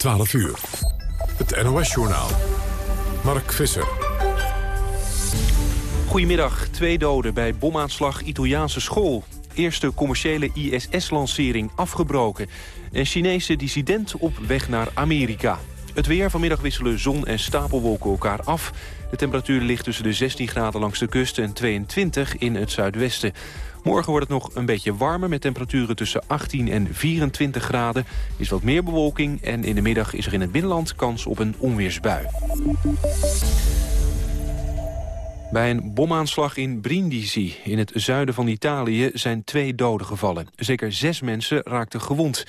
12 uur. Het NOS-journaal. Mark Visser. Goedemiddag. Twee doden bij bomaanslag Italiaanse school. Eerste commerciële ISS-lancering afgebroken. Een Chinese dissident op weg naar Amerika. Het weer vanmiddag wisselen zon en stapelwolken elkaar af. De temperatuur ligt tussen de 16 graden langs de kust en 22 in het zuidwesten. Morgen wordt het nog een beetje warmer met temperaturen tussen 18 en 24 graden. Is wat meer bewolking en in de middag is er in het binnenland kans op een onweersbui. Bij een bomaanslag in Brindisi, in het zuiden van Italië, zijn twee doden gevallen. Zeker zes mensen raakten gewond.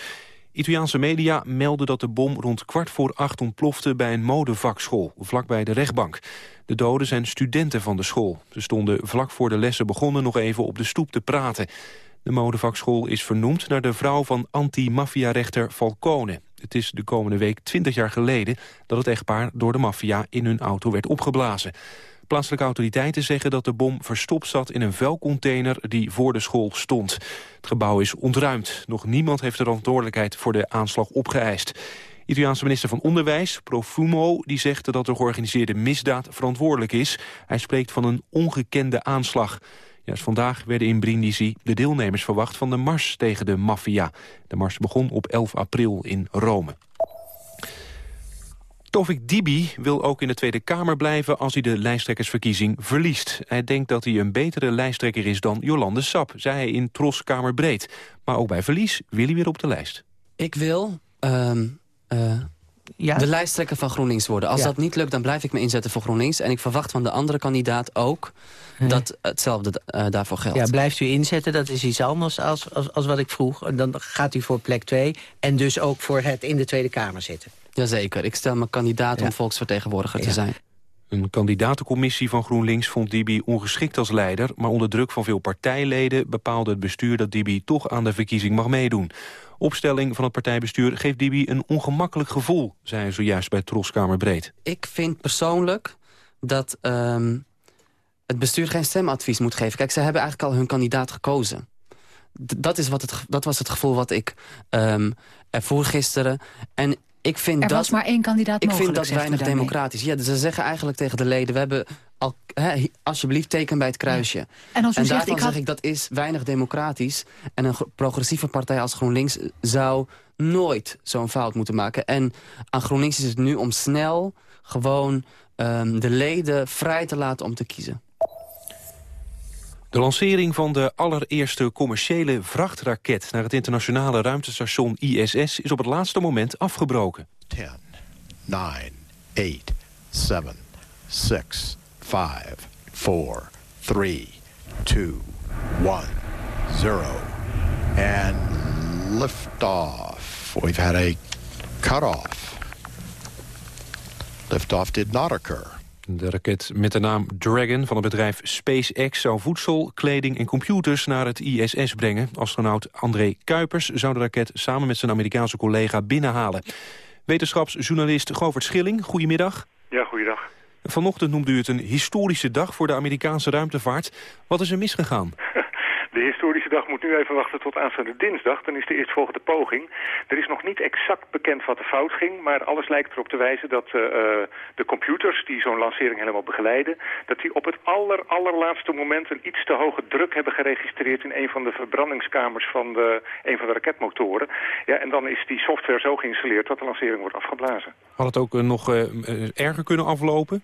Italiaanse media melden dat de bom rond kwart voor acht ontplofte bij een modevakschool, vlakbij de rechtbank. De doden zijn studenten van de school. Ze stonden vlak voor de lessen begonnen nog even op de stoep te praten. De modevakschool is vernoemd naar de vrouw van anti-maffia-rechter Falcone. Het is de komende week 20 jaar geleden dat het echtpaar door de maffia in hun auto werd opgeblazen. Plaatselijke autoriteiten zeggen dat de bom verstopt zat in een vuilcontainer die voor de school stond. Het gebouw is ontruimd. Nog niemand heeft de verantwoordelijkheid voor de aanslag opgeëist. Italiaanse minister van Onderwijs, Profumo, die zegt dat de georganiseerde misdaad verantwoordelijk is. Hij spreekt van een ongekende aanslag. Juist vandaag werden in Brindisi de deelnemers verwacht van de mars tegen de maffia. De mars begon op 11 april in Rome. Tovik Dibi wil ook in de Tweede Kamer blijven als hij de lijsttrekkersverkiezing verliest. Hij denkt dat hij een betere lijsttrekker is dan Jolande Sap, zei hij in Tros Kamerbreed. Maar ook bij verlies wil hij weer op de lijst. Ik wil uh, uh, ja? de lijsttrekker van GroenLinks worden. Als dat niet lukt, dan blijf ik me inzetten voor GroenLinks. En ik verwacht van de andere kandidaat ook dat hetzelfde uh, daarvoor geldt. Ja, blijft u inzetten, dat is iets anders als, als, als wat ik vroeg. Dan gaat u voor plek 2 en dus ook voor het in de Tweede Kamer zitten. Jazeker, ik stel me kandidaat om volksvertegenwoordiger te zijn. Een kandidatencommissie van GroenLinks vond Dibi ongeschikt als leider... maar onder druk van veel partijleden bepaalde het bestuur... dat Dibi toch aan de verkiezing mag meedoen. Opstelling van het partijbestuur geeft Dibi een ongemakkelijk gevoel... zei hij zojuist bij Troskamer Breed. Ik vind persoonlijk dat um, het bestuur geen stemadvies moet geven. Kijk, ze hebben eigenlijk al hun kandidaat gekozen. dat, is wat het, dat was het gevoel wat ik um, ervoer gisteren. En ik vind er dat, was maar één kandidaat Ik vind dat weinig democratisch. Ja, dus ze zeggen eigenlijk tegen de leden... we hebben al, he, alsjeblieft teken bij het kruisje. Ja. En, als u en zegt, daarvan ik had... zeg ik dat is weinig democratisch. En een progressieve partij als GroenLinks zou nooit zo'n fout moeten maken. En aan GroenLinks is het nu om snel gewoon um, de leden vrij te laten om te kiezen. De lancering van de allereerste commerciële vrachtraket... naar het internationale ruimtestation ISS is op het laatste moment afgebroken. 10, 9, 8, 7, 6, 5, 4, 3, 2, 1, 0. And liftoff. We've had a cutoff. Liftoff did not occur. De raket met de naam Dragon van het bedrijf SpaceX zou voedsel, kleding en computers naar het ISS brengen. Astronaut André Kuipers zou de raket samen met zijn Amerikaanse collega binnenhalen. Wetenschapsjournalist Govert Schilling, goedemiddag. Ja, goeiedag. Vanochtend noemde u het een historische dag voor de Amerikaanse ruimtevaart. Wat is er misgegaan? De historische dag moet nu even wachten tot aanstaande dinsdag. Dan is de eerstvolgende poging. Er is nog niet exact bekend wat er fout ging. Maar alles lijkt erop te wijzen dat uh, de computers die zo'n lancering helemaal begeleiden... dat die op het aller, allerlaatste moment een iets te hoge druk hebben geregistreerd... in een van de verbrandingskamers van de, een van de raketmotoren. Ja, en dan is die software zo geïnstalleerd dat de lancering wordt afgeblazen. Had het ook uh, nog erger kunnen aflopen?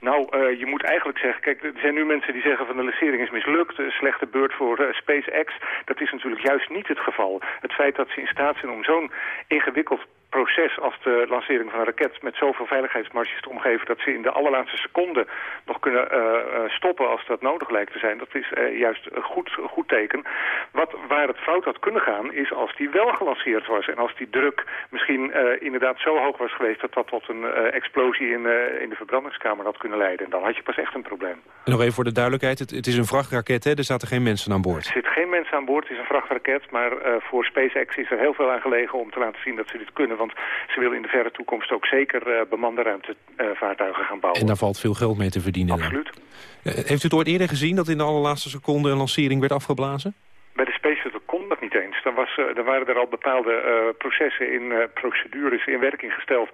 Nou, uh, je moet eigenlijk zeggen, kijk, er zijn nu mensen die zeggen van de lancering is mislukt, een slechte beurt voor uh, SpaceX. Dat is natuurlijk juist niet het geval. Het feit dat ze in staat zijn om zo'n ingewikkeld proces als de lancering van een raket met zoveel veiligheidsmarges te omgeven dat ze in de allerlaatste seconde nog kunnen uh, stoppen als dat nodig lijkt te zijn. Dat is uh, juist een goed, goed teken. Wat, waar het fout had kunnen gaan is als die wel gelanceerd was en als die druk misschien inderdaad zo hoog was geweest dat dat tot een explosie in, in de verbrandingskamer had kunnen leiden. En dan had je pas echt een probleem. En nog even voor de duidelijkheid, het, het is een vrachtraket hè? Er zaten geen mensen aan boord. Er zitten geen mensen aan boord, het is een vrachtraket, maar voor SpaceX is er heel veel aan gelegen om te laten zien dat ze dit kunnen want ze willen in de verre toekomst ook zeker uh, bemande ruimtevaartuigen gaan bouwen. En daar valt veel geld mee te verdienen. Absoluut. Uh, heeft u het ooit eerder gezien dat in de allerlaatste seconde een lancering werd afgeblazen? Bij de Space Shuttle dat niet eens. Dan, was, dan waren er al bepaalde uh, processen in uh, procedures in werking gesteld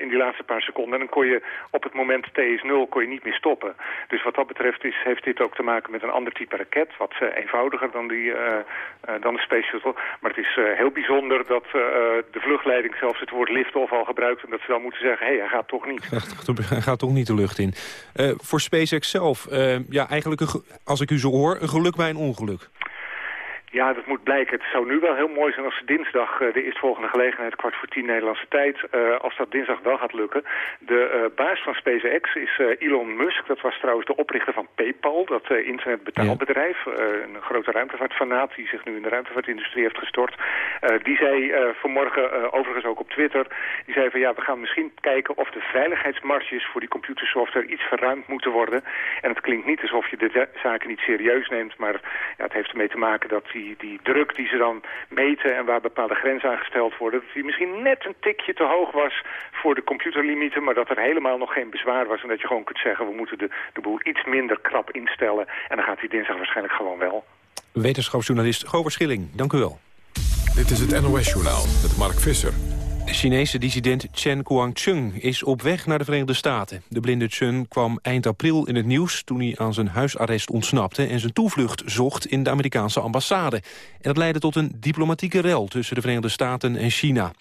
in die laatste paar seconden. En dan kon je op het moment T is 0 kon je niet meer stoppen. Dus wat dat betreft is, heeft dit ook te maken met een ander type raket. Wat eenvoudiger dan, die, dan de Space Shuttle. Maar het is heel bijzonder dat de vluchtleiding zelfs het woord lift-off al gebruikt. En dat ze dan moeten zeggen, hé, hey, hij gaat toch niet. Hij gaat toch niet de lucht in. voor SpaceX zelf, ja, eigenlijk als ik u zo hoor, een geluk bij een ongeluk. Ja, dat moet blijken. Het zou nu wel heel mooi zijn als dinsdag uh, de eerstvolgende gelegenheid, kwart voor tien Nederlandse tijd, uh, als dat dinsdag wel gaat lukken. De uh, baas van SpaceX is Elon Musk. Dat was trouwens de oprichter van PayPal, dat internetbetaalbedrijf. een grote ruimtevaartfanaat die zich nu in de ruimtevaartindustrie heeft gestort. die zei vanmorgen, overigens ook op Twitter, die zei van ja, we gaan misschien kijken of de veiligheidsmarges voor die computersoftware iets verruimd moeten worden. En het klinkt niet alsof je de zaken niet serieus neemt, maar ja, het heeft ermee te maken dat die die, die druk die ze dan meten en waar bepaalde grenzen aan gesteld worden, dat die misschien net een tikje te hoog was voor de computerlimieten, maar dat er helemaal nog geen bezwaar was en dat je gewoon kunt zeggen, we moeten de, de boel iets minder krap instellen en dan gaat die dinsdag waarschijnlijk gewoon wel. Wetenschapsjournalist Govert Schilling, dank u wel. Dit is het NOS Journaal met Mark Visser. Chinese dissident Chen Guangcheng is op weg naar de Verenigde Staten. De blinde Chen kwam eind april in het nieuws toen hij aan zijn huisarrest ontsnapte... en zijn toevlucht zocht in de Amerikaanse ambassade. En dat leidde tot een diplomatieke rel tussen de Verenigde Staten en China.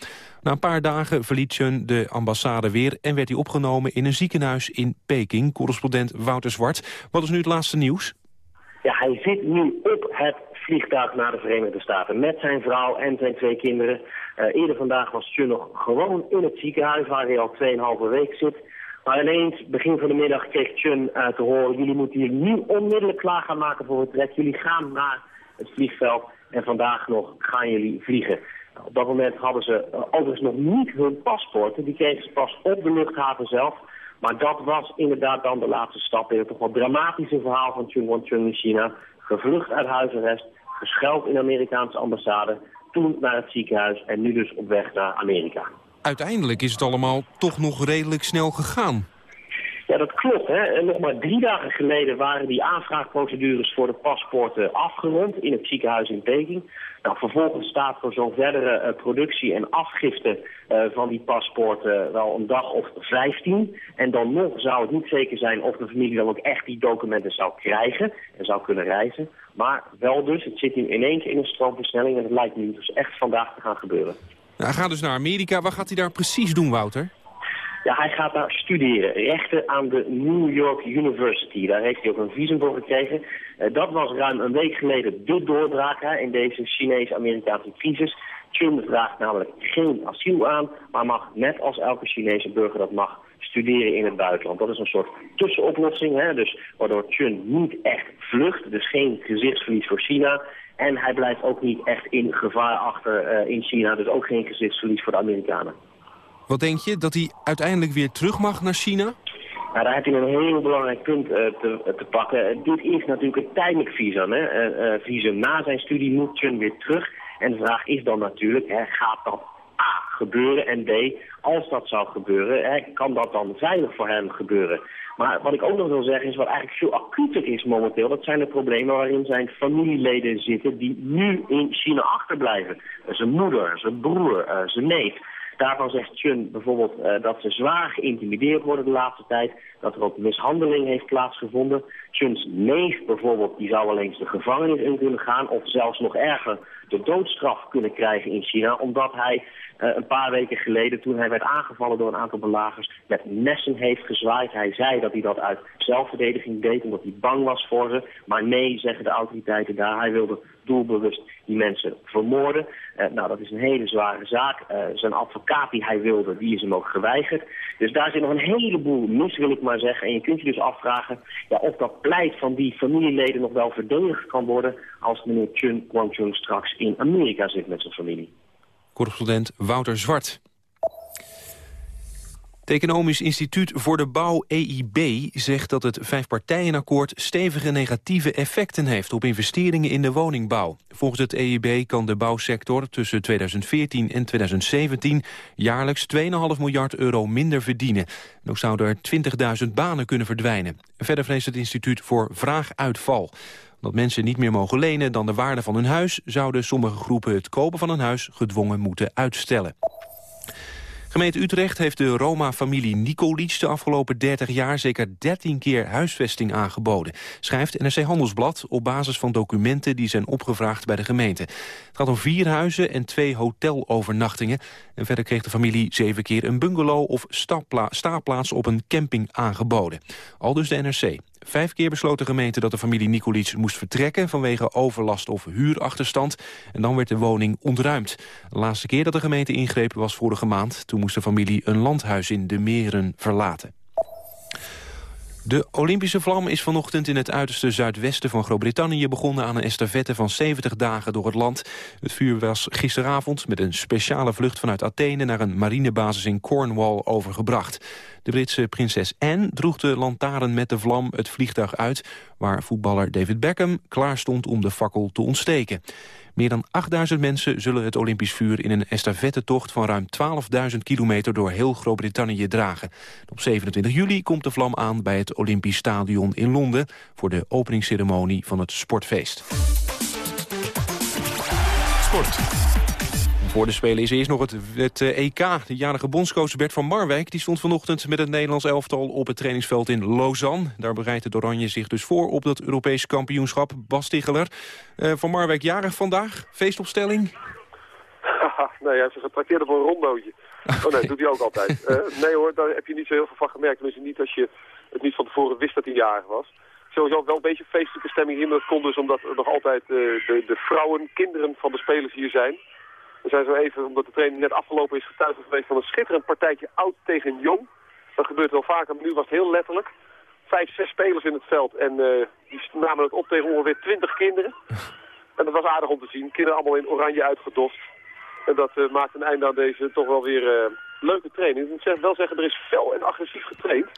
Na een paar dagen verliet Chen de ambassade weer... en werd hij opgenomen in een ziekenhuis in Peking. Correspondent Wouter Zwart. Wat is nu het laatste nieuws? Ja, hij zit nu op het vliegtuig naar de Verenigde Staten met zijn vrouw en zijn twee kinderen. Uh, eerder vandaag was Chun nog gewoon in het ziekenhuis waar hij al 2,5 week zit. Maar ineens, begin van de middag, kreeg Chun uh, te horen... jullie moeten hier nu onmiddellijk klaar gaan maken voor het trek. Jullie gaan naar het vliegveld en vandaag nog gaan jullie vliegen. Nou, op dat moment hadden ze uh, nog niet hun paspoorten. Die kregen ze pas op de luchthaven zelf. Maar dat was inderdaad dan de laatste stap in het toch wel dramatische verhaal van Chun Won-chung in China. Gevlucht uit huisarrest, geschuild in de Amerikaanse ambassade toen naar het ziekenhuis en nu dus op weg naar Amerika. Uiteindelijk is het allemaal toch nog redelijk snel gegaan. Ja, dat klopt. Hè. Nog maar drie dagen geleden waren die aanvraagprocedures voor de paspoorten afgerond in het ziekenhuis in Peking. Nou, vervolgens staat voor zo'n verdere uh, productie en afgifte uh, van die paspoorten wel een dag of 15. En dan nog zou het niet zeker zijn of de familie dan ook echt die documenten zou krijgen en zou kunnen reizen. Maar wel dus, het zit nu in één keer in een stroomversnelling en het lijkt nu dus echt vandaag te gaan gebeuren. Nou, hij gaat dus naar Amerika. Wat gaat hij daar precies doen, Wouter? Ja, hij gaat daar studeren. Rechten aan de New York University. Daar heeft hij ook een visum voor gekregen. Uh, dat was ruim een week geleden de doorbraak hè, in deze Chinese-Amerikaanse crisis. Chun vraagt namelijk geen asiel aan, maar mag net als elke Chinese burger dat mag studeren in het buitenland. Dat is een soort tussenoplossing, hè, dus waardoor Chun niet echt vlucht, dus geen gezichtsverlies voor China. En hij blijft ook niet echt in gevaar achter uh, in China, dus ook geen gezichtsverlies voor de Amerikanen. Wat denk je, dat hij uiteindelijk weer terug mag naar China? Nou, daar heb je een heel belangrijk punt uh, te, te, pakken. dit is natuurlijk een tijdelijk visum. Hè? Uh, visum na zijn studie moet Chun weer terug. En de vraag is dan natuurlijk, hè, gaat dat gebeuren en B, als dat zou gebeuren, hè, kan dat dan veilig voor hem gebeuren? Maar wat ik ook nog wil zeggen is wat eigenlijk veel acuter is momenteel. Dat zijn de problemen waarin zijn familieleden zitten die nu in China achterblijven. Zijn moeder, zijn broer, uh, zijn neef. Daarvan zegt Chun bijvoorbeeld uh, dat ze zwaar geïntimideerd worden de laatste tijd. Dat er ook mishandeling heeft plaatsgevonden. Chuns neef bijvoorbeeld, die zou wel eens de gevangenis in kunnen gaan. Of zelfs nog erger, de doodstraf kunnen krijgen in China. Omdat hij uh, een paar weken geleden, toen hij werd aangevallen door een aantal belagers, met messen heeft gezwaaid. Hij zei dat hij dat uit zelfverdediging deed, omdat hij bang was voor ze. Maar nee, zeggen de autoriteiten daar. Hij wilde doelbewust die mensen vermoorden. Uh, nou, dat is een hele zware zaak. Uh, zijn advocaat die hij wilde, die is hem ook geweigerd. Dus daar zit nog een heleboel mis, wil ik maar zeggen. En je kunt je dus afvragen ja, of dat pleit van die familieleden nog wel verdedigd kan worden... als meneer Chun Guangchung straks in Amerika zit met zijn familie. Correspondent Wouter Zwart. Het Economisch Instituut voor de Bouw, EIB, zegt dat het vijfpartijenakkoord stevige negatieve effecten heeft op investeringen in de woningbouw. Volgens het EIB kan de bouwsector tussen 2014 en 2017 jaarlijks 2,5 miljard euro minder verdienen. ook zouden er 20.000 banen kunnen verdwijnen. Verder vreest het instituut voor vraaguitval. Dat mensen niet meer mogen lenen dan de waarde van hun huis... zouden sommige groepen het kopen van een huis gedwongen moeten uitstellen. Gemeente Utrecht heeft de Roma-familie Nicolic de afgelopen 30 jaar zeker 13 keer huisvesting aangeboden, schrijft NRC Handelsblad op basis van documenten die zijn opgevraagd bij de gemeente. Het gaat om vier huizen en twee hotelovernachtingen. En verder kreeg de familie zeven keer een bungalow of staapplaats op een camping aangeboden. Al dus de NRC. Vijf keer besloot de gemeente dat de familie Nicolic moest vertrekken... vanwege overlast of huurachterstand. En dan werd de woning ontruimd. De laatste keer dat de gemeente ingreep was vorige maand. Toen moest de familie een landhuis in de Meren verlaten. De Olympische vlam is vanochtend in het uiterste zuidwesten van Groot-Brittannië begonnen aan een estafette van 70 dagen door het land. Het vuur was gisteravond met een speciale vlucht vanuit Athene naar een marinebasis in Cornwall overgebracht. De Britse prinses Anne droeg de lantaarn met de vlam het vliegtuig uit... waar voetballer David Beckham klaar stond om de fakkel te ontsteken. Meer dan 8000 mensen zullen het Olympisch vuur in een estafettetocht van ruim 12.000 kilometer door heel Groot-Brittannië dragen. Op 27 juli komt de vlam aan bij het Olympisch Stadion in Londen voor de openingsceremonie van het sportfeest. Sport. Voor de Spelen is eerst nog het, het EK. Eh, e de jarige bondscoach Bert van Marwijk die stond vanochtend met het Nederlands elftal op het trainingsveld in Lausanne. Daar bereidt het Oranje zich dus voor op dat Europese kampioenschap. Bas Ticheler. Uh, van Marwijk jarig vandaag. Feestopstelling? nee, hij heeft zich getrakteerd voor een rondootje. Oh nee, dat doet hij ook altijd. Uh, nee hoor, daar heb je niet zo heel veel van gemerkt. Tenminste niet als je het niet van tevoren wist dat hij jarig was. Sowieso wel een beetje feestelijke stemming hier. Maar dat komt dus omdat er nog altijd uh, de, de vrouwen, kinderen van de spelers hier zijn. We zijn zo even, omdat de training net afgelopen is, getuige geweest van een schitterend partijtje oud tegen jong. Dat gebeurt wel vaker, maar nu was het heel letterlijk. Vijf, zes spelers in het veld en uh, die namen het op tegen ongeveer twintig kinderen. En dat was aardig om te zien. Kinderen allemaal in oranje uitgedost. En dat uh, maakt een einde aan deze toch wel weer uh, leuke training. Ik moet wel zeggen, er is fel en agressief getraind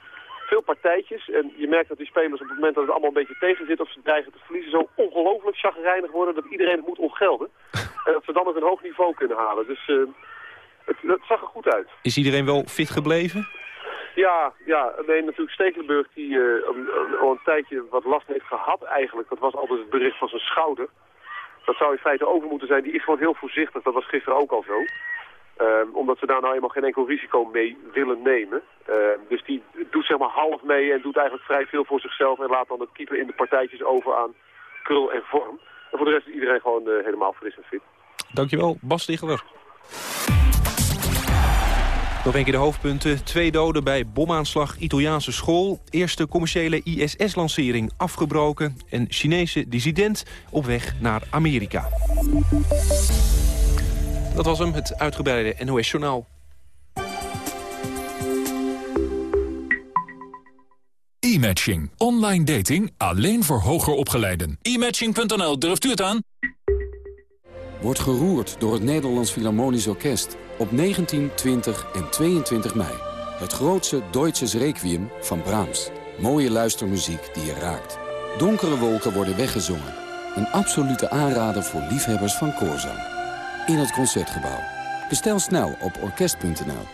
veel partijtjes. En je merkt dat die spelers op het moment dat het allemaal een beetje tegen zit... of ze dreigen te verliezen, zo ongelooflijk chagrijnig worden... dat iedereen het moet ontgelden. En dat ze dan het een hoog niveau kunnen halen. Dus uh, het, het, zag er goed uit. Is iedereen wel fit gebleven? Ja, ja. Nee, natuurlijk Stekelenburg die uh, al een tijdje wat last heeft gehad eigenlijk. Dat was altijd het bericht van zijn schouder. Dat zou in feite over moeten zijn. Die is gewoon heel voorzichtig. Dat was gisteren ook al zo. Um, omdat ze daar nou eenmaal geen enkel risico mee willen nemen. Uh, dus die doet zeg maar half mee en doet eigenlijk vrij veel voor zichzelf. En laat dan het keeper in de partijtjes over aan krul en vorm. En voor de rest is iedereen gewoon uh, helemaal fris en fit. Dankjewel, Bas Sticheler. Nog een keer de hoofdpunten. Twee doden bij bomaanslag Italiaanse school. Eerste commerciële ISS-lancering afgebroken. En Chinese dissident op weg naar Amerika. Dat was hem, het uitgebreide NOS-journaal. E-matching. Online dating alleen voor hoger opgeleiden. E-matching.nl, durft u het aan? Wordt geroerd door het Nederlands Philharmonisch Orkest... op 19, 20 en 22 mei. Het grootste Duitse Requiem van Brahms. Mooie luistermuziek die je raakt. Donkere wolken worden weggezongen. Een absolute aanrader voor liefhebbers van koorzang in het Concertgebouw. Bestel snel op orkest.nl.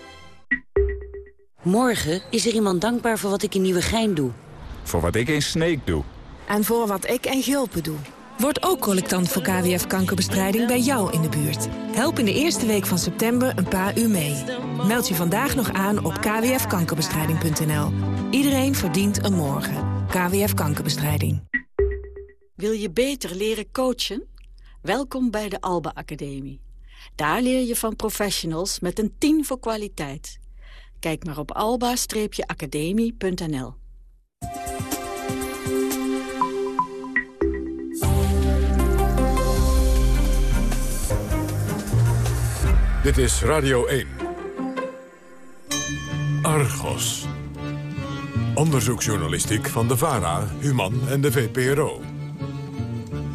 Morgen is er iemand dankbaar voor wat ik in Nieuwegein doe. Voor wat ik in Sneek doe. En voor wat ik in Gulpen doe. Word ook collectant voor KWF-kankerbestrijding bij jou in de buurt. Help in de eerste week van september een paar uur mee. Meld je vandaag nog aan op kwfkankerbestrijding.nl. Iedereen verdient een morgen. KWF Kankerbestrijding. Wil je beter leren coachen? Welkom bij de Alba Academie. Daar leer je van professionals met een 10 voor kwaliteit. Kijk maar op alba-academie.nl. Dit is Radio 1. Argos. Onderzoeksjournalistiek van de VARA, Human en de VPRO.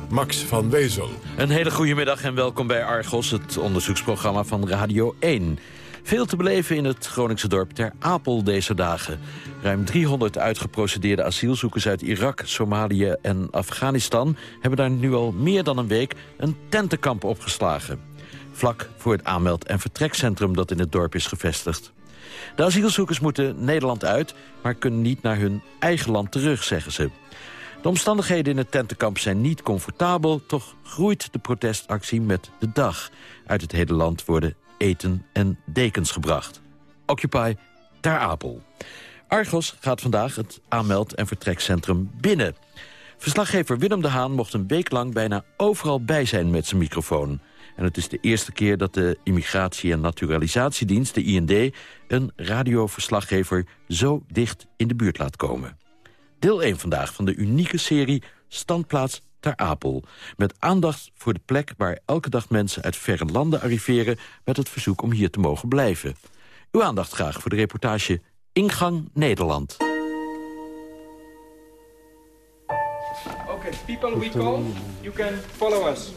Max van Wezel. Een hele goede middag en welkom bij Argos, het onderzoeksprogramma van Radio 1. Veel te beleven in het Groningse dorp Ter Apel deze dagen. Ruim 300 uitgeprocedeerde asielzoekers uit Irak, Somalië en Afghanistan... hebben daar nu al meer dan een week een tentenkamp opgeslagen. Vlak voor het aanmeld- en vertrekcentrum dat in het dorp is gevestigd. De asielzoekers moeten Nederland uit, maar kunnen niet naar hun eigen land terug, zeggen ze. De omstandigheden in het tentenkamp zijn niet comfortabel... toch groeit de protestactie met de dag. Uit het hele land worden eten en dekens gebracht. Occupy Ter Apel. Argos gaat vandaag het aanmeld- en vertrekcentrum binnen. Verslaggever Willem de Haan mocht een week lang bijna overal bij zijn met zijn microfoon. En het is de eerste keer dat de Immigratie- en Naturalisatiedienst, de IND... een radioverslaggever zo dicht in de buurt laat komen. Deel 1 vandaag van de unieke serie Standplaats Ter Apel. Met aandacht voor de plek waar elke dag mensen uit verre landen arriveren... met het verzoek om hier te mogen blijven. Uw aandacht graag voor de reportage Ingang Nederland. Okay, people we call, you can follow us.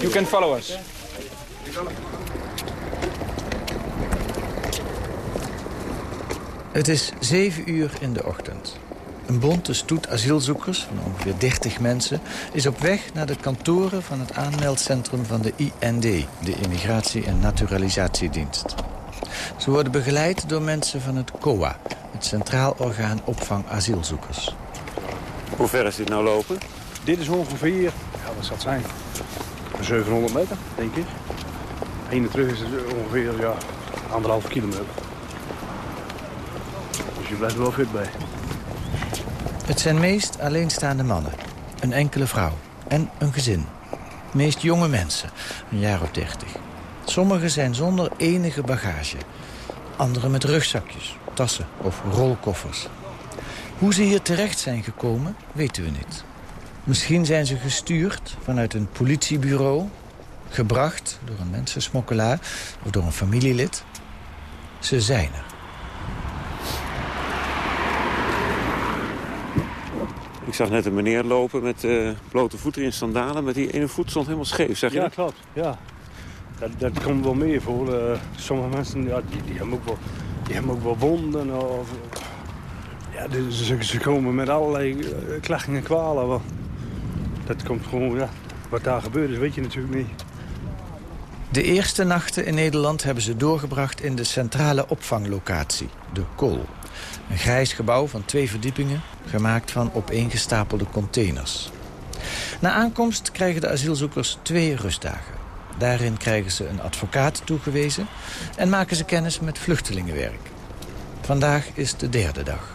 You can follow us. Het is 7 uur in de ochtend. Een bonte stoet asielzoekers van ongeveer 30 mensen... is op weg naar de kantoren van het aanmeldcentrum van de IND... de Immigratie- en Naturalisatiedienst. Ze worden begeleid door mensen van het COA... het Centraal Orgaan Opvang Asielzoekers. Hoe ver is dit nou lopen? Dit is ongeveer, ja, wat zal het zijn? 700 meter, denk ik. Heen en terug is het ongeveer ja, anderhalve kilometer. Dus je blijft er wel fit bij. Het zijn meest alleenstaande mannen. Een enkele vrouw. En een gezin. Meest jonge mensen. Een jaar of dertig. Sommigen zijn zonder enige bagage. Anderen met rugzakjes, tassen of rolkoffers. Hoe ze hier terecht zijn gekomen, weten we niet. Misschien zijn ze gestuurd vanuit een politiebureau... gebracht door een mensensmokkelaar of door een familielid. Ze zijn er. Ik zag net een meneer lopen met uh, blote voeten in sandalen... met die ene voet stond helemaal scheef, zeg je Ja, dat? klopt. Ja. Dat, dat komt wel meer voor. Uh, sommige mensen ja, die, die, hebben ook wel, die hebben ook wel wonden. Of, ja, dus ze, ze komen met allerlei uh, klachten en kwalen. Dat komt gewoon, ja, wat daar gebeurt is, weet je natuurlijk niet. De eerste nachten in Nederland hebben ze doorgebracht in de centrale opvanglocatie, de KOL. Een grijs gebouw van twee verdiepingen, gemaakt van opeengestapelde containers. Na aankomst krijgen de asielzoekers twee rustdagen. Daarin krijgen ze een advocaat toegewezen en maken ze kennis met vluchtelingenwerk. Vandaag is de derde dag.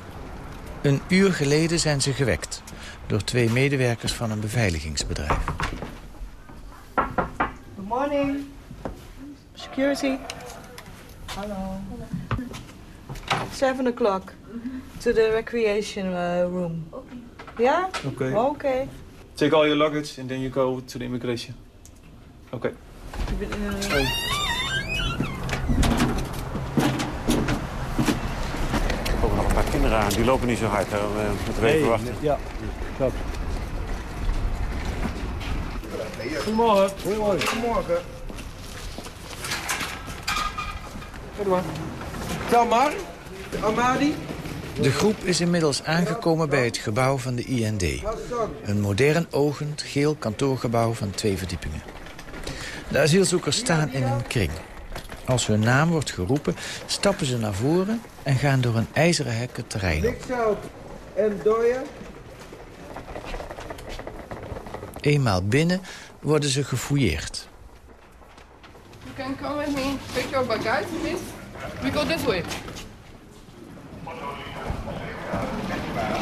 Een uur geleden zijn ze gewekt door twee medewerkers van een beveiligingsbedrijf. Good morning. Security. Hallo. Seven o'clock to the recreation uh, room. Yeah? Okay. Okay. Take all your luggage and then you go to the immigration. Okay. Uh, Er komen nog een paar kinderen aan, die lopen niet zo hard. Hè. We moeten even Nee, wachten. Ja, klopt. Goedemorgen. Goedemorgen. Goedemorgen. Tel maar. Amadi. De groep is inmiddels aangekomen bij het gebouw van de IND. Een modern ogend geel kantoorgebouw van twee verdiepingen. De asielzoekers staan in een kring. Als hun naam wordt geroepen, stappen ze naar voren... en gaan door een ijzeren hek het terrein op. Zout en dooien. Eenmaal binnen worden ze gefouilleerd. You can come with me. Pick your baggage, please. We go this way.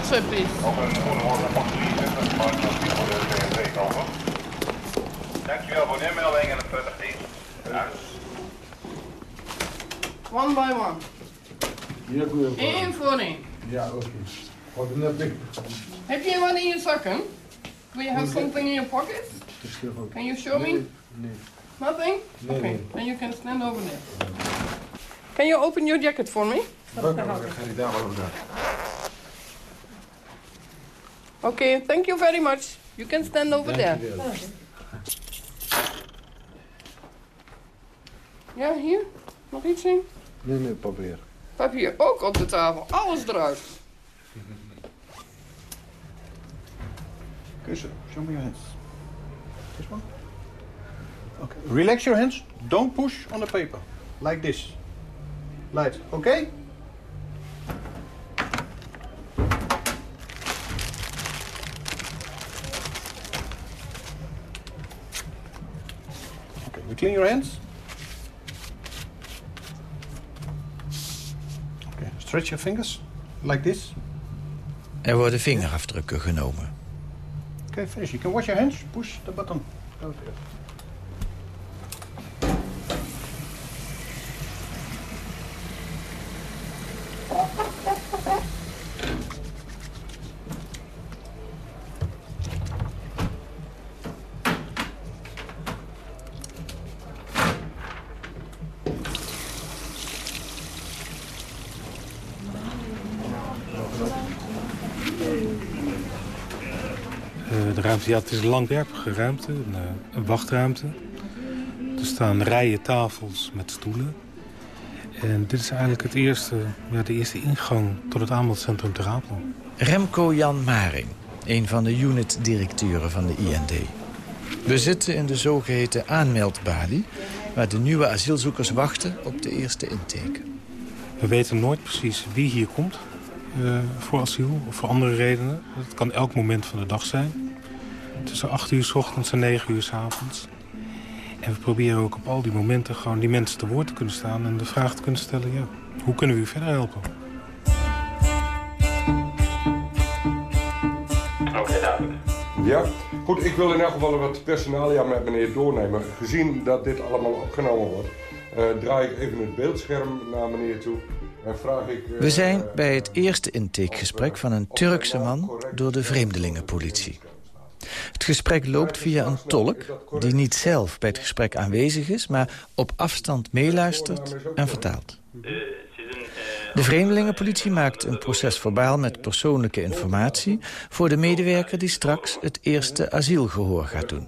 Sorry, please. Dankjewel voor de inmelding en het prettig. One by one. Ja, goed. Eén voor één. Ja, oké. Wat een. Heb je wat in je zakken? Do you have something in your goed. Can you show me? Nee. Nothing? Nee, okay, then you can stand over there. Can you open your jacket for me? Ga je daar wel over daar. Okay, thank you very much. You can stand over there. Ja, hier? Nog iets in? Nee, nee, papier. Papier ook op de tafel. Alles eruit. Kussen. Show me your hands. This one? Okay. Relax your hands. Don't push on the paper. Like this. Light. Okay? Clean your hands. Okay, stretch your fingers, like this. Er worden vingerafdrukken genomen. Okay, finish. You can wash your hands, push the button. De ruimte, ja, het is een langwerpige ruimte, een, eh, een wachtruimte. Er staan rijen tafels met stoelen. En dit is eigenlijk het eerste, ja, de eerste ingang tot het aanmeldcentrum Ter Apel. Remco Jan Maring, een van de unit-directeuren van de IND. We zitten in de zogeheten aanmeldbalie... waar de nieuwe asielzoekers wachten op de eerste intake. We weten nooit precies wie hier komt eh, voor asiel of voor andere redenen. Het kan elk moment van de dag zijn. Tussen 8 uur s ochtends en 9 uur s avonds. En we proberen ook op al die momenten gewoon die mensen te woord te kunnen staan... en de vraag te kunnen stellen, ja, hoe kunnen we u verder helpen? Ja, goed, ik wil in elk geval wat personalia met meneer doornemen. Gezien dat dit allemaal opgenomen wordt, eh, draai ik even het beeldscherm naar meneer toe. En vraag ik... eh, We zijn bij het eerste intakegesprek van een Turkse man door de vreemdelingenpolitie. Het gesprek loopt via een tolk die niet zelf bij het gesprek aanwezig is... maar op afstand meeluistert en vertaalt. De vreemdelingenpolitie maakt een proces verbaal met persoonlijke informatie... voor de medewerker die straks het eerste asielgehoor gaat doen.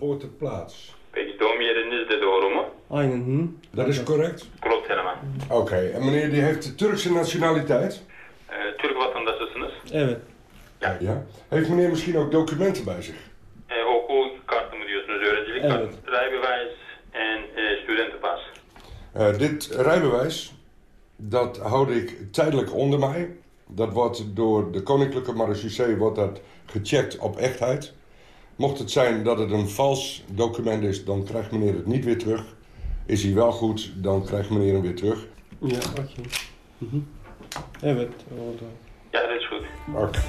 Dat is correct? Klopt helemaal. Oké, en meneer die heeft de Turkse nationaliteit? Ee, Türk vatandaşısınız. Evet. Ja. ja. Heeft meneer misschien ook documenten bij zich? Ee, okul kartı mı diyorsunuz? Öğrencilik Evet. kartı. Rijbewijs en e, studentenpas. Eh, dit rijbewijs, dat houd ik tijdelijk onder mij. Dat wordt door de Koninklijke Marechaussee wordt dat gecheckt op echtheid. Mocht het zijn dat het een vals document is, dan krijgt meneer het niet weer terug. Is hij wel goed, dan krijgt meneer hem weer terug. Ja, oké. Mhm. Evet, oldu. Ja, dat is goed. Oké.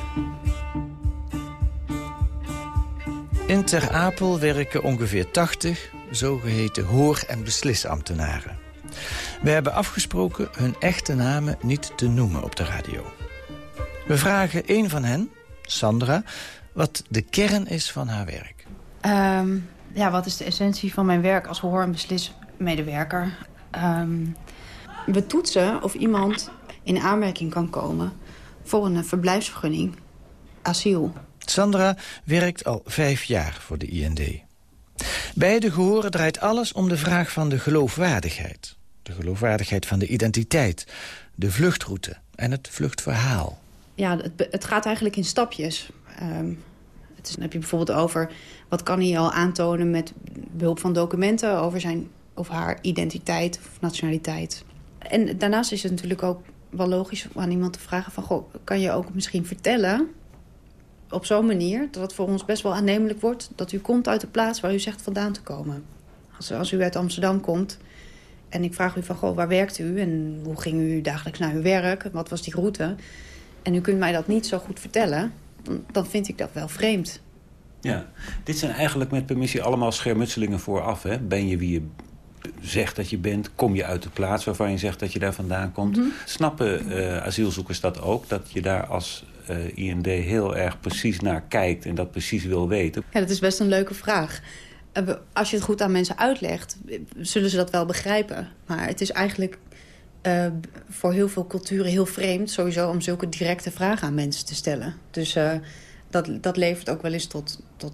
In Ter Apel werken ongeveer 80 zogeheten hoor- en beslisambtenaren. We hebben afgesproken hun echte namen niet te noemen op de radio. We vragen een van hen, Sandra, wat de kern is van haar werk. Ehm, ja, wat is de essentie van mijn werk als hoor- en beslismedewerker? Ehm, we toetsen of iemand in aanmerking kan komen voor een verblijfsvergunning, asiel. Sandra werkt al vijf jaar voor de IND. Bij de gehoren draait alles om de vraag van de geloofwaardigheid. De geloofwaardigheid van de identiteit, de vluchtroute en het vluchtverhaal. Ja, het, het gaat eigenlijk in stapjes. Ehm, het is, dan heb je bijvoorbeeld over... wat kan hij al aantonen met behulp van documenten... over zijn of haar identiteit of nationaliteit. En daarnaast is het natuurlijk ook wel logisch om aan iemand te vragen... van, goh, kan je ook misschien vertellen op zo'n manier... dat het voor ons best wel aannemelijk wordt... dat u komt uit de plaats waar u zegt vandaan te komen. Als, als u uit Amsterdam komt en ik vraag u van... Goh, waar werkt u en hoe ging u dagelijks naar uw werk? Wat was die route? En u kunt mij dat niet zo goed vertellen... dan- dan vind ik dat wel vreemd. Ja, dit zijn eigenlijk met permissie allemaal schermutselingen vooraf. Hè? Ben je wie je zegt dat je bent? Kom je uit de plaats waarvan je zegt dat je daar vandaan komt? Mhm. Snappen eh, asielzoekers dat ook? Dat je daar als eh, IND heel erg precies naar kijkt en dat precies wil weten? Ja, dat is best een leuke vraag. Eh, Als je het goed aan mensen uitlegt, eh, zullen ze dat wel begrijpen. Maar het is eigenlijk voor heel veel culturen heel vreemd... sowieso om zulke directe vragen aan mensen te stellen. Dus dat, dat levert ook wel eens tot, tot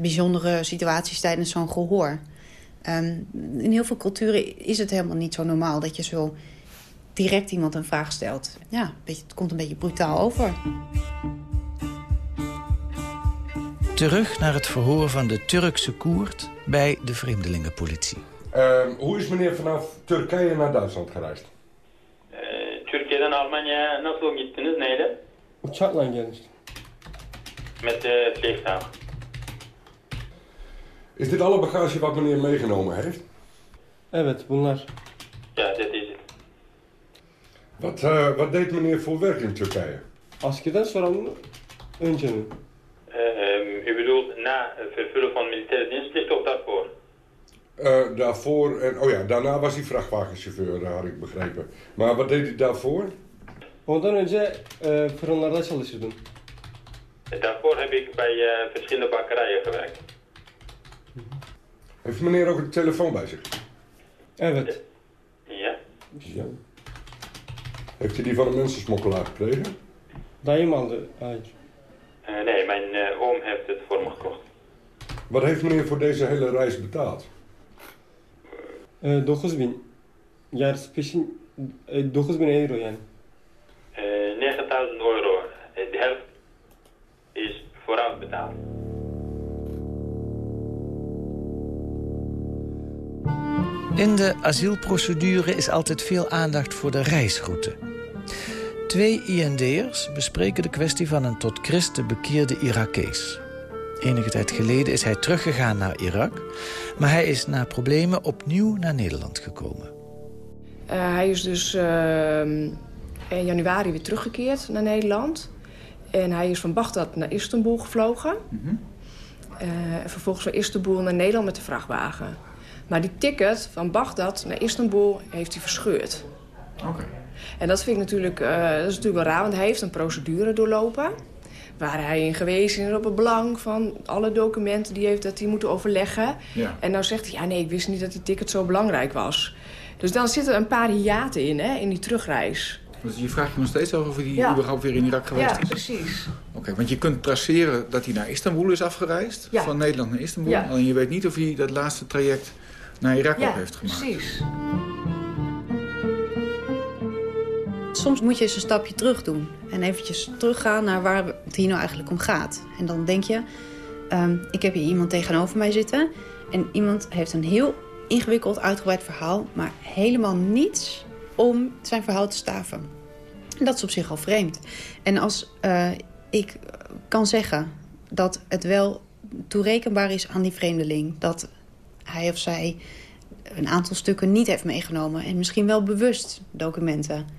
bijzondere situaties tijdens zo'n gehoor. Ehm, in heel veel culturen is het helemaal niet zo normaal... dat je zo direct iemand een vraag stelt. Ja, een beetje, het komt een beetje brutaal over. Terug naar het verhoor van de Turkse Koert bij de vreemdelingenpolitie. Ehm, hoe is meneer vanaf Turkije naar Duitsland gereisd? Ee, Türkiye'den Almanya'ya nasıl gittiniz? Neyle? Uçakla gelmiştim. Met de vliegtuig. Is dit alle bagage wat meneer meegenomen heeft? Evet, bunlar. Ja, dit is. Wat, eh, wat deed meneer voor werk in Turkije? Askerden sonra mı? Önce mi? Ehm, u bedoelt na het vervullen van militaire dienstplicht of daarvoor? Eh, daarvoor, en, oh ja, daarna was hij vrachtwagenchauffeur, had ik begrepen. Maar wat deed hij daarvoor? Ondan önce e, fırınlarda çalışırdım. Daarvoor heb ik bij eh, verschillende bakkerijen gewerkt. Heeft meneer ook een telefoon bij zich? Evet. Ja. Ja. Heeft hij die van een mensensmokkelaar gekregen? Dayım aldı. Hayır. Eh, nee, mijn eh, oom heeft het voor me gekocht. Wat heeft meneer voor deze hele reis betaald? E, 9000. Yarısı peşin e, 9000 euro yani. Eh, 9000 euro. Eh, de helft is vooruit betaald. In de asielprocedure is altijd veel aandacht voor de reisroute. Twee IND'ers bespreken de kwestie van een tot christen bekeerde Irakees. Enige tijd geleden is hij teruggegaan naar Irak... maar hij is na problemen opnieuw naar Nederland gekomen. Eh, hij is dus eh, in januari weer teruggekeerd naar Nederland. En hij is van Bagdad naar Istanbul gevlogen. Eh, en vervolgens van Istanbul naar Nederland met de vrachtwagen. Maar die ticket van Bagdad naar Istanbul heeft hij verscheurd. Oké. En dat vind ik natuurlijk, eh, dat is natuurlijk wel raar, want hij heeft een procedure doorlopen. Waar hij in geweest is op het belang van alle documenten die heeft dat hij moeten overleggen. Ja. En nou zegt hij, ja nee, ik wist niet dat die ticket zo belangrijk was. Dus dan zitten een paar hiaten in, hè, in die terugreis. Dus je vraagt je nog steeds af of hij Ja. überhaupt weer in Irak geweest Ja, is? precies. Oké, want je kunt traceren dat hij naar Istanbul is afgereisd. Ja. Van Nederland naar Istanbul. Ja. Alleen je weet niet of hij dat laatste traject naar Irak Ja, ook heeft gemaakt. precies. Soms moet je eens een stapje terug doen. En eventjes teruggaan naar waar het hier nou eigenlijk om gaat. En dan denk je, ehm, ik heb hier iemand tegenover mij zitten. En iemand heeft een heel ingewikkeld, uitgebreid verhaal. Maar helemaal niets om zijn verhaal te staven. En dat is op zich al vreemd. En als eh, ik kan zeggen dat het wel toerekenbaar is aan die vreemdeling... dat hij of zij een aantal stukken niet heeft meegenomen... en misschien wel bewust documenten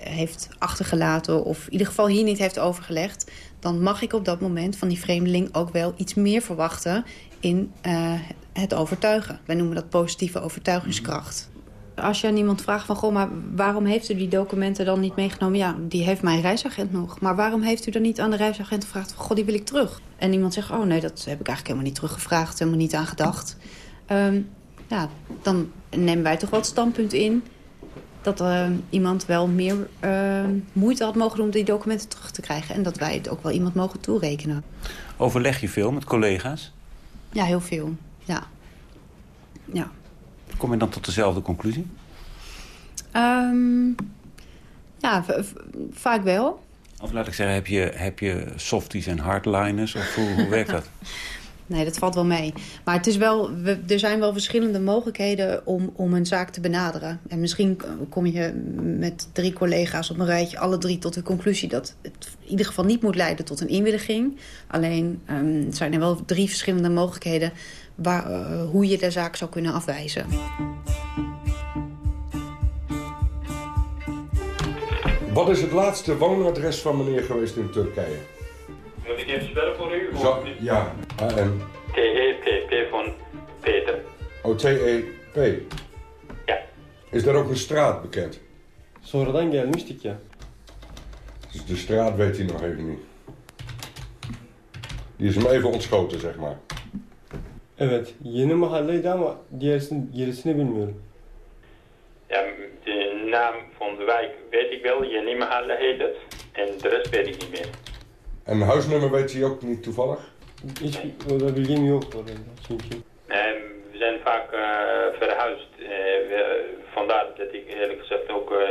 heeft achtergelaten... of in ieder geval hier niet heeft overgelegd... dan mag ik op dat moment van die vreemdeling ook wel iets meer verwachten... in eh, het overtuigen. Wij noemen dat positieve overtuigingskracht. Als je aan iemand vraagt van, goh, maar waarom heeft u die documenten dan niet meegenomen? Ja, die heeft mijn reisagent nog. Maar waarom heeft u dan niet aan de reisagent gevraagd van, goh, die wil ik terug? En iemand zegt, oh nee, dat heb ik eigenlijk helemaal niet teruggevraagd, helemaal niet aan gedacht. Ehm, ja, dan nemen wij toch het standpunt in dat eh, iemand wel meer eh, moeite had mogen doen om die documenten terug te krijgen. En dat wij het ook wel iemand mogen toerekenen. Overleg je veel met collega's? Ja, heel veel. Ja. Ja. Kom je dan tot dezelfde conclusie? Ehm, ja, vaak wel. Of laat ik zeggen, heb je, heb je softies en hardliners? Of hoe, hoe werkt dat? Nee, dat valt wel mee. Maar het is wel, we, er zijn wel verschillende mogelijkheden om, om een zaak te benaderen. En misschien kom je met drie collega's op een rijtje... alle drie tot de conclusie dat het in ieder geval niet moet leiden tot een inwilliging. Alleen ehm, zijn er wel drie verschillende mogelijkheden... Waar, eh, hoe je de zaak zou kunnen afwijzen. Wat is het laatste woonadres van meneer geweest in Turkije? Moet ik even spellen voor u? Zo, ja, A-N. T-E-P, P van Peter. O-T-E-P. Ja. Is daar ook een straat bekend? Sonradan gelmiştik ya. Dus de straat weet hij nog even niet. Die is hem even ontschoten, zeg maar. Evet, yeni mahalleydi ama diğerisini, gerisini bilmiyorum. Ja, de naam van de wijk weet ik wel. Jenny Mahalle heet het. En de rest weet ik niet meer. En huisnummer weet hij ook niet toevallig? Hiç orada bilgim yok orada çünkü. En we zijn vaak eh, verhuisd. Eh, we- vandaar dat ik eerlijk gezegd ook eh,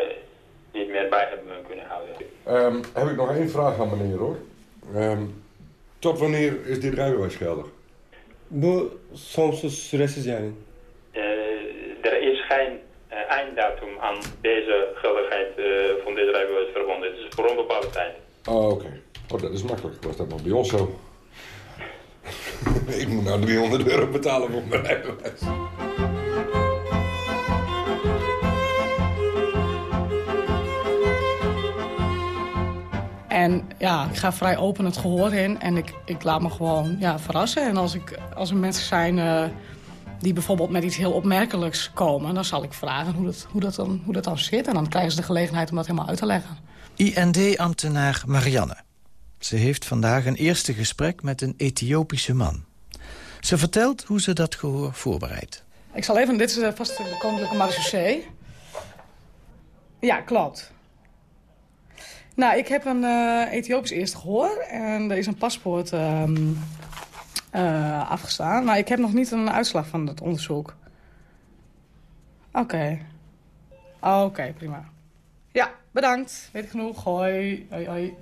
niet meer bij heb kunnen houden. Ehm, heb ik nog één vraag aan meneer hoor. Ehm, tot wanneer is dit rijbewijs geldig? Bu sonsuz süresiz yani. Eh, er is geen einddatum aan deze geldigheid eh, van deze rijbewijs verbonden. Het is voor onbepaalde tijd. Oh, oké. Oh, dat is makkelijk. Was dat maar bij ons zo. ik moet nou 300 euro betalen voor mijn rijbewijs. En ja, ik ga vrij open het gehoor in en ik, ik laat me gewoon ja, verrassen. En als, ik, als er mensen zijn eh, die bijvoorbeeld met iets heel opmerkelijks komen... dan zal ik vragen hoe dat, hoe, dat dan, hoe dat dan zit. En dan krijgen ze de gelegenheid om dat helemaal uit te leggen. IND-ambtenaar Marianne ze heeft vandaag een eerste gesprek met een Ethiopische man. Ze vertelt hoe ze dat gehoor voorbereidt. Ik zal even, dit is uh, vast de Koninklijke Marechaussee. Ja, klopt. Nou, ik heb een uh, Ethiopisch eerste gehoor en er is een paspoort um, uh, afgestaan. Maar ik heb nog niet een uitslag van het onderzoek. Oké. Oké, prima. Ja, bedankt. Weet genoeg. Hoi. Hoi, hoi.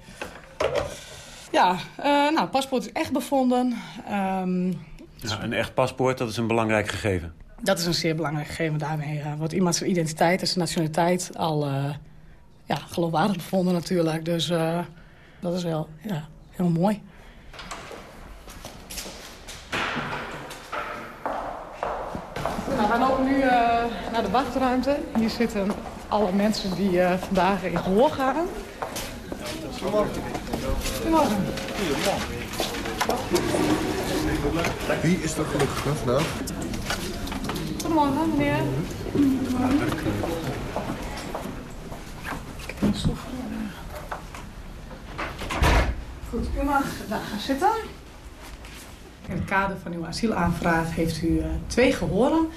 Ja, uh, nou, paspoort is echt bevonden. Um, ja, een echt paspoort, dat is een belangrijk gegeven. Dat is een zeer belangrijk gegeven. Daarmee uh, wordt iemand zijn identiteit en zijn nationaliteit al uh, ja, geloofwaardig bevonden natuurlijk. Dus uh, dat is wel ja, heel mooi. Nou, we lopen nu naar de wachtruimte. Hier zitten alle mensen die vandaag in gehoor gaan. Goedemorgen. Goedemorgen. Wie is er gelukkig vandaag? Goedemorgen, meneer. Goed, u mag daar gaan zitten. In het kader van uw asielaanvraag heeft u uh, twee gehoren.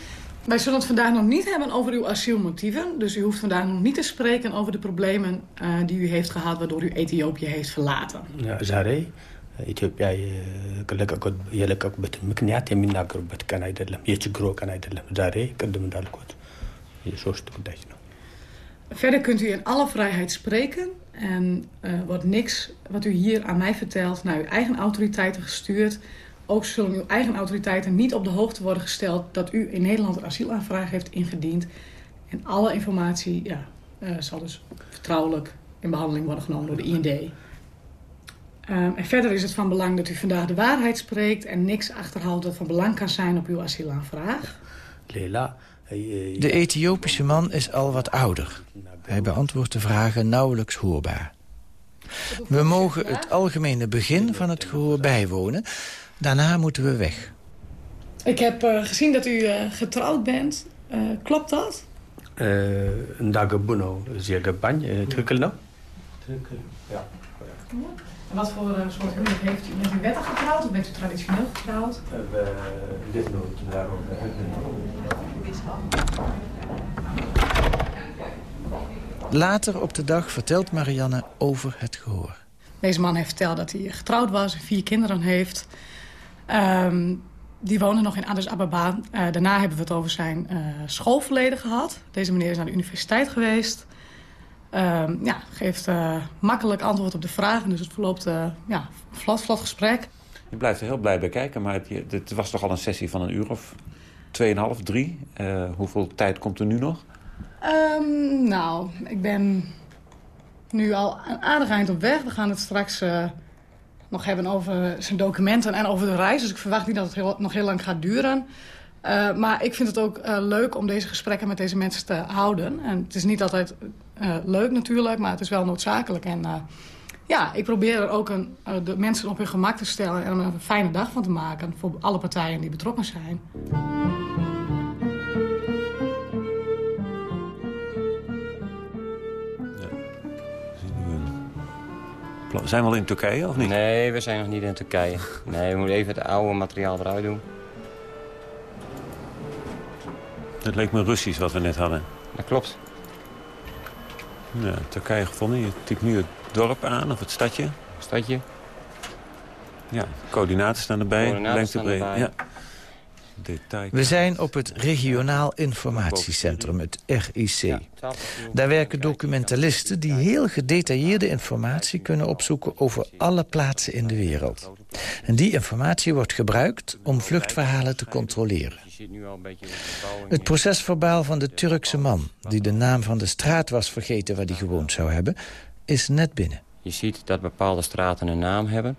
Wij zullen het vandaag nog niet hebben over uw asielmotieven. Dus u hoeft vandaag nog niet te spreken over de problemen uh, die u heeft gehad... waardoor u Ethiopië heeft verlaten. Ja, Zare. ኢትዮጵያ የለቀቁት የለቀቁበትን ምክንያት የሚናገሩበት ቀን አይደለም፣ የችግሮ ቀን አይደለም። ዛሬ ቅድም እንዳልኩት የሶስት ጉዳይ ነው። Verder kunt u in alle vrijheid spreken en uh, wordt niks wat u hier aan mij vertelt naar uw eigen autoriteiten gestuurd. ook zullen uw eigen autoriteiten niet op de hoogte worden gesteld dat u in Nederland een asielaanvraag heeft ingediend. En alle informatie ja, uh, zal dus vertrouwelijk in behandeling worden genomen door de IND. Um, en verder is het van belang dat u vandaag de waarheid spreekt en niks achterhoudt dat van belang kan zijn op uw asielaanvraag. De Ethiopische man is al wat ouder. Hij beantwoordt de vragen nauwelijks hoorbaar. We mogen het algemene begin van het gehoor bijwonen. Daarna moeten we weg. Ik heb gezien dat u getrouwd bent. Klopt dat? Een Ndagabuno Ziergaban, Trukkelno. Trukkelno, ja. En wat voor soort huwelijk heeft u? Bent u wettig getrouwd of bent u traditioneel getrouwd? We dit nooit. Later op de dag vertelt Marianne over het gehoor. Deze man heeft verteld dat hij getrouwd was, en vier kinderen heeft. Um, die wonen nog in Addis Ababa. Uh, daarna hebben we het over zijn uh, schoolverleden gehad. Deze meneer is naar de universiteit geweest. Uh, ja, geeft uh, makkelijk antwoord op de vragen. Dus het verloopt ja, vlot, vlot gesprek. Je blijft er heel blij bij kijken, maar het, het was toch al een sessie van een uur of tweeënhalf, drie. Hoeveel tijd komt er nu nog? Um, nou, ik ben nu al een aardig eind op weg. We gaan het straks nog hebben over zijn documenten en over de reis. Dus ik verwacht niet dat het nog heel lang gaat duren. Uh, maar ik vind het ook uh, leuk om deze gesprekken met deze mensen te houden. En het is niet altijd uh, leuk natuurlijk, maar het is wel noodzakelijk. En ja, ik probeer er ook een, de mensen op hun gemak te stellen... en er een fijne dag van te maken voor alle partijen die betrokken zijn. Zijn we al in Turkije of niet? Nee, we zijn nog niet in Turkije. Nee, we moeten even het oude materiaal eruit doen. Het leek me Russisch wat we net hadden. Dat klopt. Ja, Turkije gevonden. Je typt nu het dorp aan, of het stadje. Stadje. Ja, coördinaten staan erbij. Coördinaten staan erbij. Ja. We zijn op het Regionaal Informatiecentrum, het RIC. Daar werken documentalisten die heel gedetailleerde informatie kunnen opzoeken over alle plaatsen in de wereld. En die informatie wordt gebruikt om vluchtverhalen te controleren. Het procesverbaal van de Turkse man, die de naam van de straat was vergeten waar hij gewoond zou hebben, is net binnen. Je ziet dat bepaalde straten een naam hebben.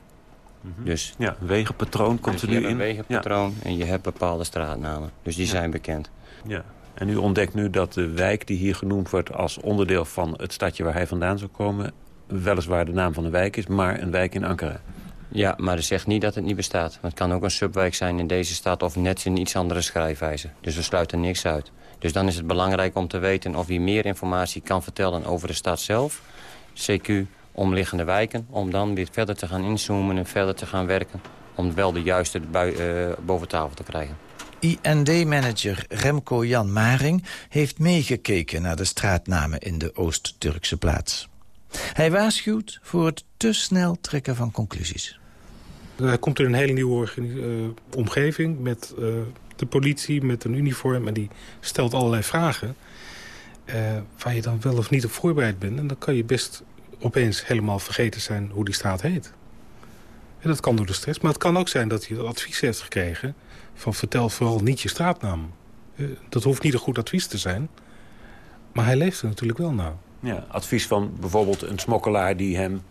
Dus, ja, wegenpatroon komt dus er nu je in. hebt een wegenpatroon en je hebt bepaalde straatnamen. Dus die Ja. zijn bekend. Ja. En u ontdekt nu dat de wijk die hier genoemd wordt als onderdeel van het stadje waar hij vandaan zou komen... weliswaar de naam van een wijk is, maar een wijk in Ankara. Ja, maar dat zegt niet dat het niet bestaat. Het kan ook een subwijk zijn in deze stad of net in iets andere schrijfwijze. Dus we sluiten niks uit. Dus dan is het belangrijk om te weten of je meer informatie kan vertellen over de stad zelf. CQ, omliggende wijken. Om dan weer verder te gaan inzoomen en verder te gaan werken. Om wel de juiste bui, uh, boven tafel te krijgen. IND-manager Remco Jan Maring heeft meegekeken naar de straatnamen in de Oost-Turkse plaats. Hij waarschuwt voor het te snel trekken van conclusies. Hij komt in een hele nieuwe uh, omgeving met uh, de politie, met een uniform... en die stelt allerlei vragen uh, waar je dan wel of niet op voorbereid bent. En dan kan je best opeens helemaal vergeten zijn hoe die straat heet. En dat kan door de stress, maar het kan ook zijn dat hij advies heeft gekregen... van vertel vooral niet je straatnaam. dat hoeft niet een goed advies te zijn, maar hij leeft er natuurlijk wel naar. Ja, advies van bijvoorbeeld een smokkelaar die hem...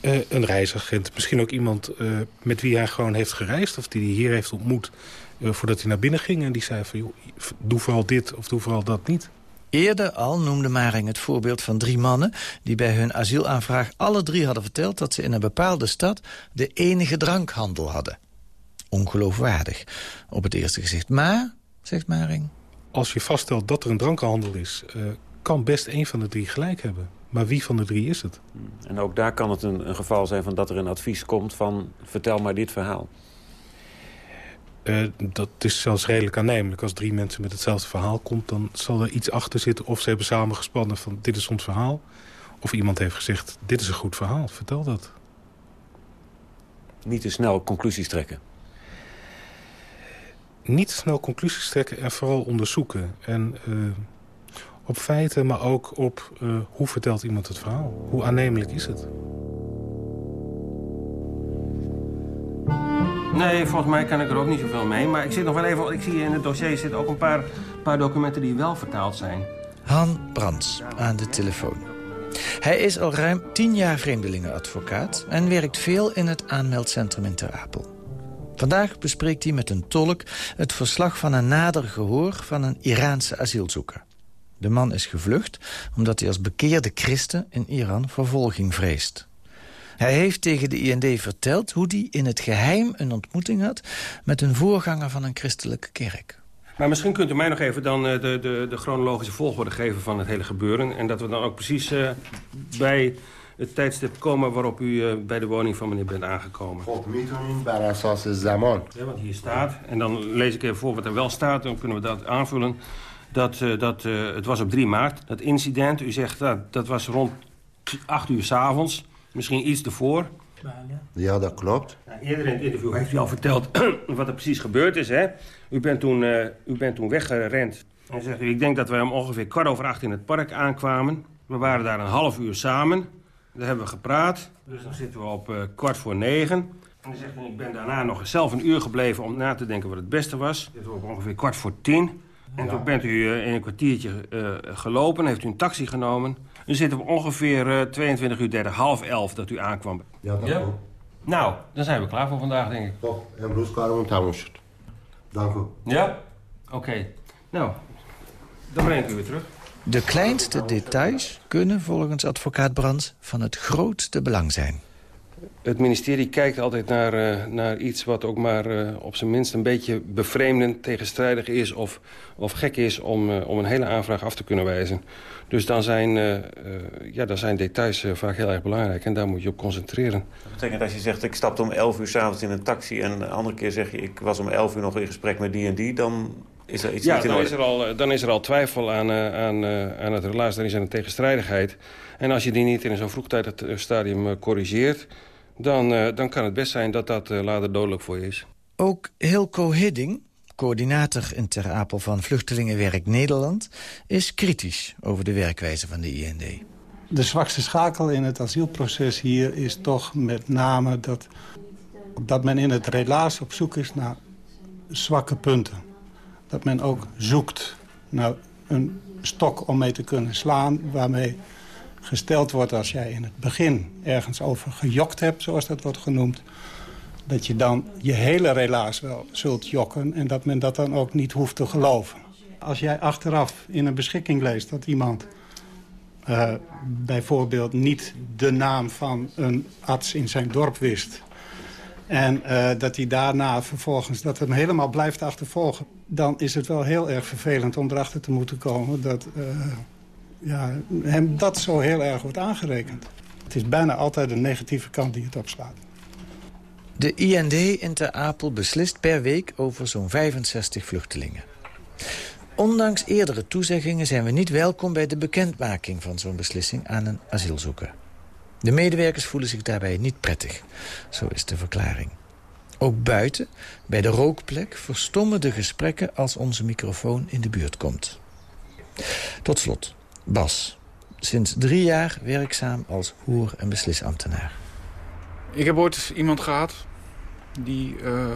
Uh, een reisagent, misschien ook iemand uh, met wie hij gewoon heeft gereisd... of die hij hier heeft ontmoet uh, voordat hij naar binnen ging. En die zei van, joh, doe vooral dit of doe vooral dat niet. Eerder al noemde Maring het voorbeeld van drie mannen... die bij hun asielaanvraag alle drie hadden verteld... dat ze in een bepaalde stad de enige drankhandel hadden. Ongeloofwaardig op het eerste gezicht. Maar, zegt Maring... Als je vaststelt dat er een drankenhandel is kan best één van de drie gelijk hebben. Maar wie van de drie is het? En ook daar kan het een, een geval zijn van dat er een advies komt van... vertel maar dit verhaal. Uh, dat is zelfs redelijk aannemelijk. Als drie mensen met hetzelfde verhaal komt... dan zal er iets achter zitten. Of ze hebben samengespannen van dit is ons verhaal. Of iemand heeft gezegd dit is een goed verhaal. Vertel dat. Niet te snel conclusies trekken. Niet te snel conclusies trekken en vooral onderzoeken. En... Uh, op feiten, maar ook op uh, hoe vertelt iemand het verhaal. Hoe aannemelijk is het? Nee, volgens mij kan ik er ook niet zoveel mee. Maar ik zit nog wel even... Ik zie in het dossier zitten ook een paar, paar documenten die wel vertaald zijn. Han Brands aan de telefoon. Hij is al ruim tien jaar vreemdelingenadvocaat... en werkt veel in het aanmeldcentrum in Ter Apel. Vandaag bespreekt hij met een tolk het verslag van een nader gehoor... van een Iraanse asielzoeker. De man is gevlucht omdat hij als bekeerde christen in Iran vervolging vreest. Hij heeft tegen de IND verteld hoe hij in het geheim een ontmoeting had... met een voorganger van een christelijke kerk. Maar misschien kunt u mij nog even dan de, de, de chronologische volgorde geven van het hele gebeuren. En dat we dan ook precies uh, bij het tijdstip komen waarop u uh, bij de woning van meneer bent aangekomen. zaman. Ja, want hier staat, en dan lees ik even voor wat er wel staat, dan kunnen we dat aanvullen dat, uh, dat uh, het was op 3 maart. Dat incident, u zegt dat, dat was rond 8 uur s'avonds. Misschien iets ervoor. Ja, dat klopt. Nou, eerder in het interview heeft u al verteld wat er precies gebeurd is. Hè? U, bent toen, uh, u bent toen weggerend. En zegt u, ik denk dat wij om ongeveer kwart over acht in het park aankwamen. We waren daar een half uur samen. Daar hebben we gepraat. Dus dan zitten we op kwart voor negen. En dan zegt u, ik ben daarna nog zelf een uur gebleven om na te denken wat het beste was. Dan zitten we op ongeveer kwart voor tien. En toen bent u in een kwartiertje uh, gelopen, heeft u een taxi genomen. U zit op ongeveer uh, 22 uur 30, half 11 dat u aankwam. Ja, dat ja. Nou, dan zijn we klaar voor vandaag, denk ik. Toch, en Bruce Tamoshut. Dank u. Ja? Oké. Okay. Nou, dan breng ik u weer terug. De kleinste details kunnen volgens advocaat Brands van het grootste belang zijn. Het ministerie kijkt altijd naar, uh, naar iets wat ook maar uh, op zijn minst een beetje bevreemdend, tegenstrijdig is of, of gek is om, uh, om een hele aanvraag af te kunnen wijzen. Dus dan zijn, ja, dan zijn details vaak heel erg belangrijk en daar moet je op concentreren. Dat betekent als je zegt ik stapte om 11 uur s'avonds in een taxi en de andere keer zeg je ik was om 11 uur nog in gesprek met die en die, dan is er iets ja, niet in dan orde. is, er al, dan is er al twijfel aan, aan, aan het relaas, dan is er een tegenstrijdigheid. En als je die niet in een zo vroegtijdig stadium corrigeert dan, uh, dan kan het best zijn dat dat uh, later dodelijk voor je is. Ook Hilco Hidding, coördinator in Ter Apel van Vluchtelingenwerk Nederland... is kritisch over de werkwijze van de IND. De zwakste schakel in het asielproces hier is toch met name... dat, dat men in het relaas op zoek is naar zwakke punten. Dat men ook zoekt naar een stok om mee te kunnen slaan... waarmee gesteld wordt als jij in het begin ergens over gejokt hebt, zoals dat wordt genoemd... dat je dan je hele relaas wel zult jokken en dat men dat dan ook niet hoeft te geloven. Als jij achteraf in een beschikking leest dat iemand eh, bijvoorbeeld niet de naam van een arts in zijn dorp wist... en uh, dat hij daarna vervolgens dat hem helemaal blijft achtervolgen... dan is het wel heel erg vervelend om erachter te moeten komen... dat uh, ja, hem dat zo heel erg wordt aangerekend. Het is bijna altijd een negatieve kant die het opslaat. De IND in Ter Apel beslist per week over zo'n 65 vluchtelingen. Ondanks eerdere toezeggingen zijn we niet welkom bij de bekendmaking van zo'n beslissing aan een asielzoeker. De medewerkers voelen zich daarbij niet prettig, zo is de verklaring. Ook buiten, bij de rookplek, verstommen de gesprekken als onze microfoon in de buurt komt. Tot slot, Bas. Sinds drie jaar werkzaam als hoer- en beslisambtenaar. Ik heb ooit iemand gehad, die uh, uh,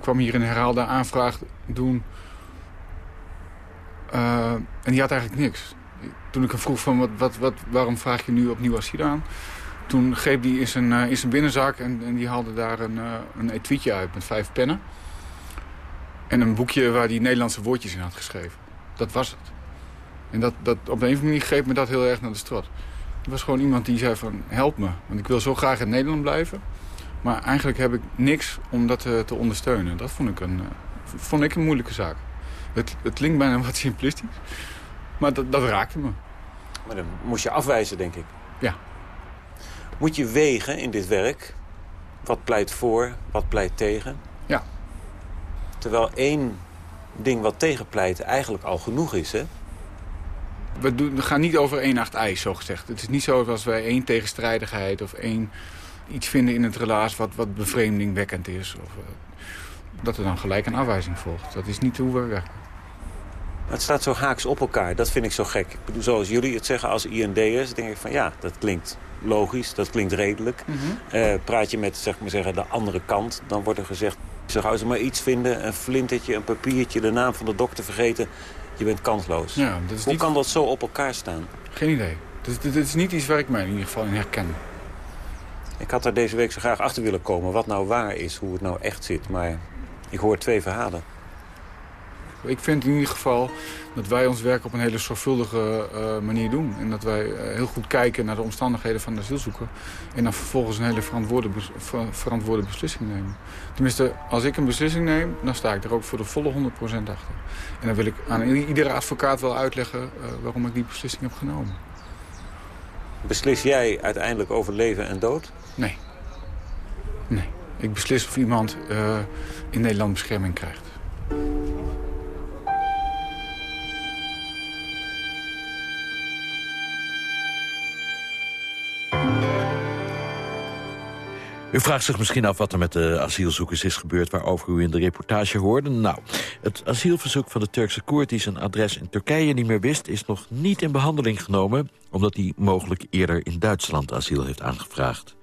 kwam hier een herhaalde aanvraag doen uh, en die had eigenlijk niks. Toen ik hem vroeg van wat, wat, wat, waarom vraag je nu opnieuw asiel aan? Toen greep hij in zijn, in zijn binnenzak en, en die haalde daar een, een etuietje uit met vijf pennen. En een boekje waar hij Nederlandse woordjes in had geschreven. Dat was het. En dat, dat, op de een of andere manier greep me dat heel erg naar de strot. Het was gewoon iemand die zei van help me. Want ik wil zo graag in Nederland blijven. Maar eigenlijk heb ik niks om dat te, te ondersteunen. Dat vond ik een, vond ik een moeilijke zaak. Het, het klinkt bijna wat simplistisch. Maar dat, dat raakte me. Maar dan moest je afwijzen, denk ik. Ja. Moet je wegen in dit werk? Wat pleit voor, wat pleit tegen? Ja. Terwijl één ding wat tegenpleit eigenlijk al genoeg is, hè? We, doen, we gaan niet over één nacht ijs, zo gezegd. Het is niet zo als wij één tegenstrijdigheid of één iets vinden in het relaas wat, wat bevreemdingwekkend is. Of, uh, dat er dan gelijk een afwijzing volgt. Dat is niet hoe we werken. Het staat zo haaks op elkaar. Dat vind ik zo gek. Ik bedoel, zoals jullie het zeggen als IND'ers, denk ik van ja, dat klinkt logisch, dat klinkt redelijk. Mm -hmm. uh, praat je met zeg maar zeggen, de andere kant, dan wordt er gezegd... Zeg, als ze maar iets vinden, een flintertje, een papiertje, de naam van de dokter vergeten... je bent kansloos. Ja, dat is Hoe niet... kan dat zo op elkaar staan? Geen idee. Dit, dit is niet iets waar ik mij in ieder geval in herken. Ik had daar deze week zo graag achter willen komen wat nou waar is, hoe het nou echt zit. Maar ik hoor twee verhalen. Ik vind in ieder geval dat wij ons werk op een hele zorgvuldige uh, manier doen. En dat wij uh, heel goed kijken naar de omstandigheden van de asielzoeker. En dan vervolgens een hele verantwoorde, bes ver verantwoorde beslissing nemen. Tenminste, als ik een beslissing neem, dan sta ik er ook voor de volle 100% achter. En dan wil ik aan iedere advocaat wel uitleggen uh, waarom ik die beslissing heb genomen. Beslis jij uiteindelijk over leven en dood? Nee. Nee. Ik beslis of iemand in Nederland bescherming krijgt. U vraagt zich misschien af wat er met de asielzoekers is gebeurd... waarover u in de reportage hoorde. Nou, het asielverzoek van de Turkse Koert... die zijn adres in Turkije niet meer wist... is nog niet in behandeling genomen... omdat hij mogelijk eerder in Duitsland asiel heeft aangevraagd.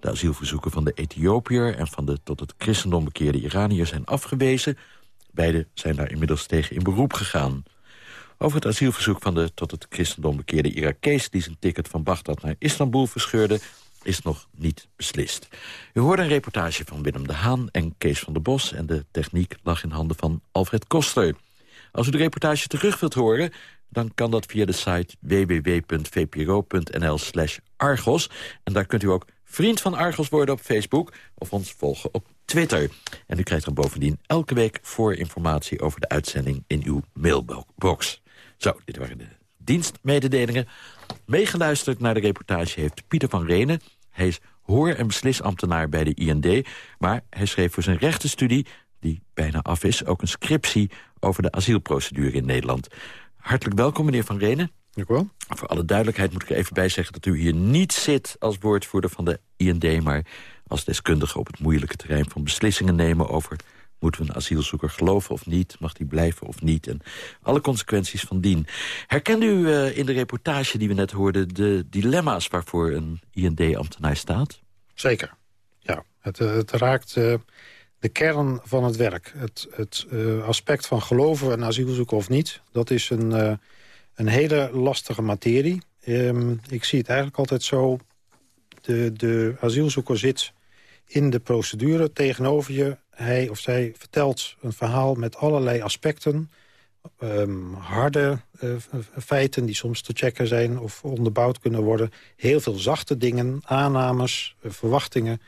De asielverzoeken van de Ethiopiër... en van de tot het christendom bekeerde Iraniër zijn afgewezen. Beide zijn daar inmiddels tegen in beroep gegaan. Over het asielverzoek van de tot het christendom bekeerde Irakees... die zijn ticket van Bagdad naar Istanbul verscheurde is nog niet beslist. U hoorde een reportage van Willem de Haan en Kees van der Bos... en de techniek lag in handen van Alfred Koster. Als u de reportage terug wilt horen... dan kan dat via de site www.vpro.nl slash Argos. En daar kunt u ook vriend van Argos worden op Facebook... of ons volgen op Twitter. En u krijgt dan bovendien elke week voorinformatie... over de uitzending in uw mailbox. Zo, dit waren de dienstmededelingen. Meegeluisterd naar de reportage heeft Pieter van Renen. Hij is hoor- en beslisambtenaar bij de IND... maar hij schreef voor zijn rechtenstudie, die bijna af is... ook een scriptie over de asielprocedure in Nederland. Hartelijk welkom, meneer Van Renen. Dank u wel. Voor alle duidelijkheid moet ik er even bij zeggen... dat u hier niet zit als woordvoerder van de IND... maar als deskundige op het moeilijke terrein van beslissingen nemen... over Moeten we een asielzoeker geloven of niet? Mag die blijven of niet? En alle consequenties van dien. Herkende u uh, in de reportage die we net hoorden... de dilemma's waarvoor een IND-ambtenaar staat? Zeker, ja. Het, het raakt uh, de kern van het werk. Het, het aspect van geloven een asielzoeker of niet... dat is een, een hele lastige materie. Um, ik zie het eigenlijk altijd zo... de, de asielzoeker zit in de procedure tegenover je hij of zij vertelt een verhaal met allerlei aspecten... ehm, harde eh, feiten die soms te checken zijn of onderbouwd kunnen worden. Heel veel zachte dingen, aannames, eh, verwachtingen.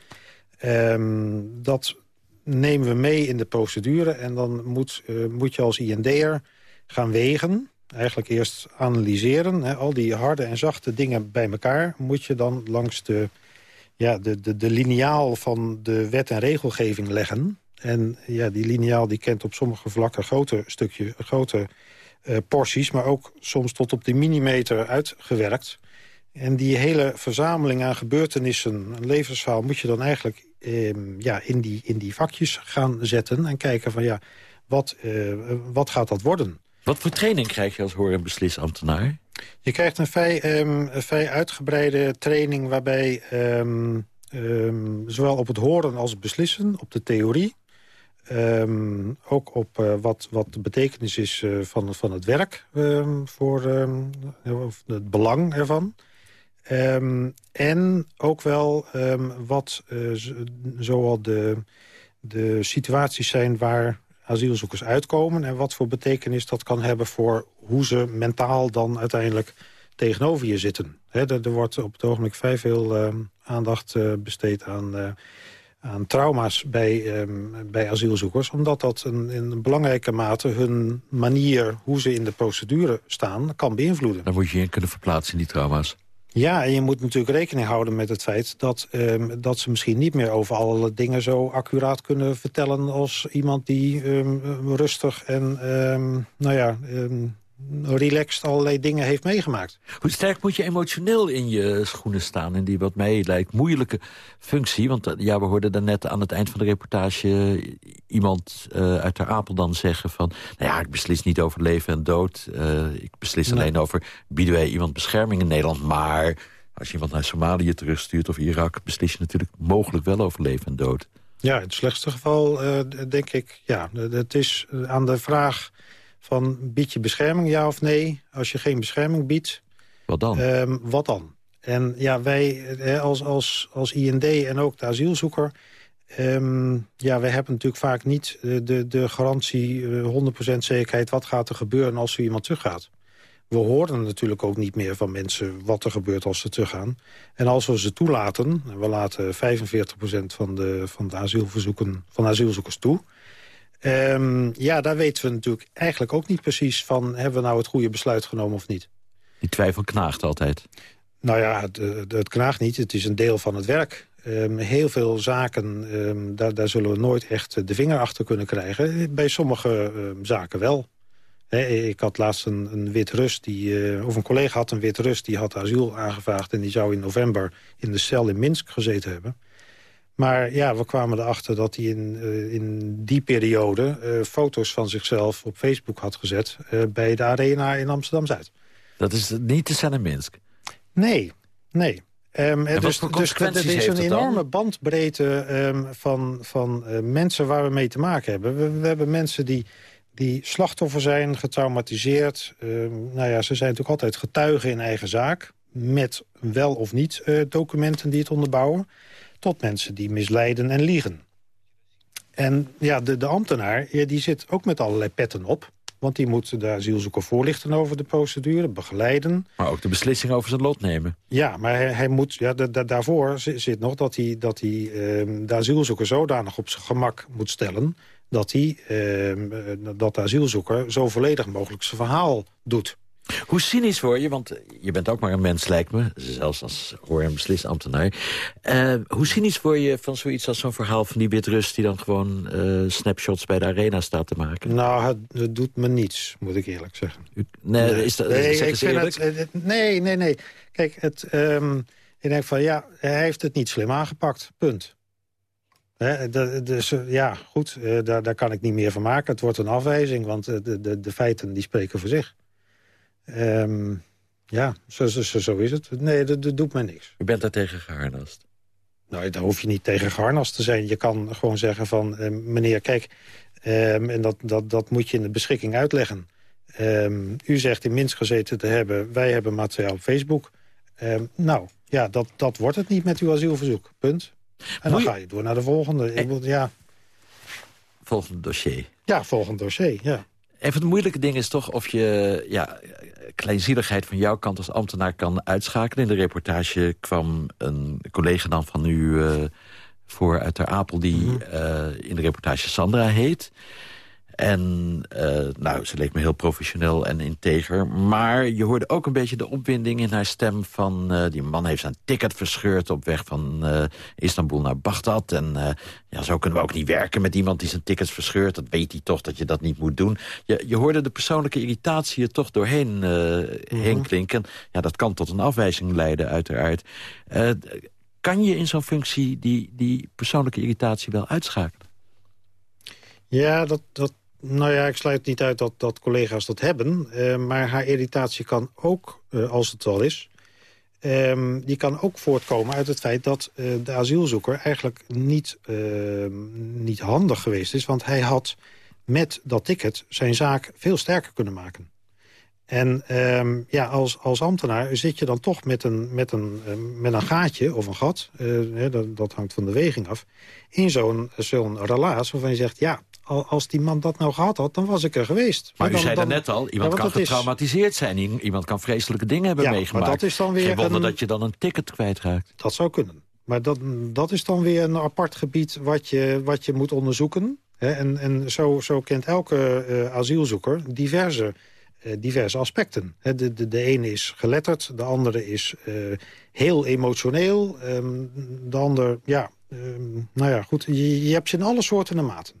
Ehm, dat nemen we mee in de procedure en dan moet, eh, moet je als IND'er gaan wegen eigenlijk eerst analyseren. Hè, al die harde en zachte dingen bij elkaar... moet je dan langs de, ja, de, de, de liniaal van de wet en regelgeving leggen. En ja, die liniaal die kent op sommige vlakken grote, stukje, grote uh, porties... maar ook soms tot op de millimeter uitgewerkt. En die hele verzameling aan gebeurtenissen, een levensverhaal... moet je dan eigenlijk eh, ja, in, die, in die vakjes gaan zetten en kijken van... ja, wat, uh, wat gaat dat worden? Wat voor training krijg je als hoor- en beslisambtenaar? Je krijgt een vrij, um, een uitgebreide training waarbij... Um, um, zowel op het horen als het beslissen, op de theorie... ook op uh, wat, wat de betekenis is uh, van, van het werk, voor of het belang ervan... en ook wel wat uh, zoal de, de situaties zijn waar asielzoekers uitkomen... en wat voor betekenis dat kan hebben voor hoe ze mentaal dan uiteindelijk tegenover je zitten. er, er, wordt op het ogenblik vrij veel uh, aandacht uh, besteed aan, uh, aan trauma's bij, um, bij asielzoekers... omdat dat een, in belangrijke mate hun manier hoe ze in de procedure staan kan beïnvloeden. Dan moet je je kunnen verplaatsen in die trauma's. Ja, en je moet natuurlijk rekening houden met het feit... dat, um, dat ze misschien niet meer over alle dingen zo accuraat kunnen vertellen... als iemand die um, rustig en um, nou ja, relaxed allerlei dingen heeft meegemaakt. Hoe sterk moet je emotioneel in je schoenen staan... in die wat mij lijkt moeilijke functie? Want eh, ja, we hoorden daarnet aan het eind van de reportage... iemand uh, uit Ter Apel dan zeggen van... nou ja, ik beslis niet over leven en dood. Uh, ik beslis nee. alleen over bieden wij iemand bescherming in Nederland. Maar als je iemand naar Somalië terugstuurt of Irak... beslis je natuurlijk mogelijk wel over leven en dood. Ja, in het slechtste geval uh, denk ik... ja, het is aan de vraag van bied je bescherming, ja of nee? Als je geen bescherming biedt... Wat dan? Um, wat dan? En ja, wij als, als, als IND en ook de asielzoeker... Um, ja, wij hebben natuurlijk vaak niet de, de garantie, uh, 100% zekerheid... wat gaat er gebeuren als er iemand teruggaat. We horen natuurlijk ook niet meer van mensen wat er gebeurt als ze teruggaan. En als we ze toelaten, we laten 45% van de, van de asielverzoeken, van de asielzoekers toe... Um, ja, daar weten we natuurlijk eigenlijk ook niet precies van... hebben we nou het goede besluit genomen of niet. Die twijfel knaagt altijd. Nou ja, het, het knaagt niet. Het is een deel van het werk. Um, heel veel zaken, um, daar, daar zullen we nooit echt de vinger achter kunnen krijgen. Bij sommige zaken wel. He, ik had laatst een, een wit Rus, die, uh, of een collega had een wit Rus... die had asiel aangevraagd en die zou in november in de cel in Minsk gezeten hebben... Maar ja, we kwamen erachter dat hij in, uh, in die periode... Uh, foto's van zichzelf op Facebook had gezet... Uh, bij de Arena in Amsterdam-Zuid. Dat is niet de cel in Minsk? Nee, nee. Um, en dus, dus er is een enorme bandbreedte um, van, van mensen waar we mee te maken hebben. We, we hebben mensen die, die slachtoffer zijn, getraumatiseerd. Um, nou ja, ze zijn natuurlijk altijd getuigen in eigen zaak... met wel of niet documenten die het onderbouwen tot mensen die misleiden en liegen. En ja, de, de ambtenaar ja, die zit ook met allerlei petten op. Want die moet de asielzoeker voorlichten over de procedure, begeleiden. Maar ook de beslissing over zijn lot nemen. Ja, maar hij, hij moet, ja, da, da, daarvoor zit nog dat hij, dat hij uh, de asielzoeker zodanig op zijn gemak moet stellen... dat, hij, uh, dat de asielzoeker zo volledig mogelijk zijn verhaal doet. Hoe cynisch word je, want je bent ook maar een mens, lijkt me. Zelfs als hoor- en beslisambtenaar. Uh, hoe cynisch word je van zoiets als zo'n verhaal van die Wit-Rust... die dan gewoon uh, snapshots bij de arena staat te maken? Nou, het, het, doet me niets, moet ik eerlijk zeggen. U, nee, nee, is dat, nee, ik vind het, het, nee, nee, nee. Kijk, het, um, ik denk van ja, hij heeft het niet slim aangepakt, punt. He, dus, ja, goed, daar, daar kan ik niet meer van maken. Het wordt een afwijzing, want de, de, de feiten die spreken voor zich. Um, ja, zo, zo, zo, is het. Nee, dat, dat doet mij niks. U bent daar tegen geharnast? Nou, daar hoef je niet tegen geharnast te zijn. Je kan gewoon zeggen van, uh, meneer, kijk... Um, en dat, dat, dat moet je in de beschikking uitleggen. Um, u zegt in Minsk gezeten te hebben, wij hebben materiaal op Facebook. nou, ja, dat, dat wordt het niet met uw asielverzoek. Punt. En dan ga je door naar de volgende. Ik wil, ja. Volgende dossier. Ja, volgend dossier, ja. Een van de moeilijke dingen is toch of je ja, kleinzieligheid van jouw kant als ambtenaar kan uitschakelen. In de reportage kwam een collega dan van u eh, voor uit Ter Apel... die Mhm. eh, in de reportage Sandra heet. En eh, nou, ze leek me heel professioneel en integer. Maar je hoorde ook een beetje de opwinding in haar stem van... eh, die man heeft zijn ticket verscheurd op weg van eh, Istanbul naar Bagdad. En ja, zo kunnen we ook niet werken met iemand die zijn tickets verscheurt. Dat weet hij toch dat je dat niet moet doen. Je, je hoorde de persoonlijke irritatie er toch doorheen eh, heen klinken. Ja, dat kan tot een afwijzing leiden uiteraard. Kan je in zo'n functie die, die persoonlijke irritatie wel uitschakelen? Ja, dat, dat, nou ja, ik sluit niet uit dat, dat collega's dat hebben. eh, maar haar irritatie kan ook, eh, als het al is... ehm, die kan ook voortkomen uit het feit dat eh, de asielzoeker eigenlijk niet, ehm, niet handig geweest is. Want hij had met dat ticket zijn zaak veel sterker kunnen maken. En ehm, ja, als, als ambtenaar zit je dan toch met een, met een, met een gaatje of een gat... dat, dat hangt van de weging af... in zo'n zo'n relaas waarvan je zegt... ja, als die man dat nou gehad had, dan was ik er geweest. Maar u dan- zei dan- daarnet al, iemand kan is- getraumatiseerd zijn. Iemand kan vreselijke dingen hebben Ja, maar meegemaakt. dat is dan weer Geen wonder een- dat je dan een ticket kwijtraakt. Dat zou kunnen. Maar dat, dat is dan weer een apart gebied wat je, wat je moet onderzoeken. En en zo, zo kent elke eh, asielzoeker diverse, eh, diverse aspecten. De, de, de ene is geletterd, de andere is eh, heel emotioneel. ehm, de ander, ja, ehm, nou ja, goed. Je, je hebt ze in alle soorten en maten.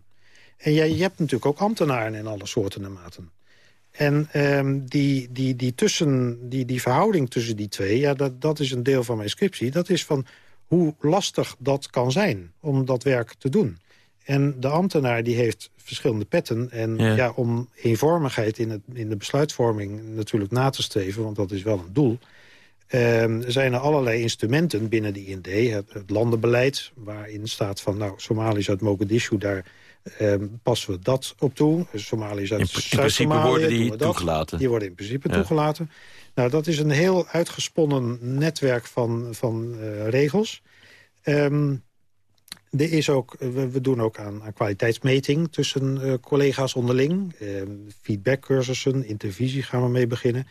En jij, je hebt natuurlijk ook ambtenaren in alle soorten en maten. En ehm, die, die, die, tussen, die, die verhouding tussen die twee, ja, dat, dat is een deel van mijn scriptie. Dat is van hoe lastig dat kan zijn om dat werk te doen. En de ambtenaar die heeft verschillende petten. En Ja. ja. om eenvormigheid in, het, in de besluitvorming natuurlijk na te streven... want dat is wel een doel... ehm, zijn er allerlei instrumenten binnen de IND. Het, het landenbeleid, waarin staat van... nou, Somaliërs uit Mogadishu, daar ehm, passen we dat op toe. Uit In, in principe Zuid-Somalië worden die toegelaten. Die worden in principe Ja. toegelaten. Nou, dat is een heel uitgesponnen netwerk van, van eh, regels. Ehm, er is ook, we, we doen ook aan, aan kwaliteitsmeting tussen eh, collega's onderling. Ehm, feedbackcursussen, intervisie gaan we mee beginnen.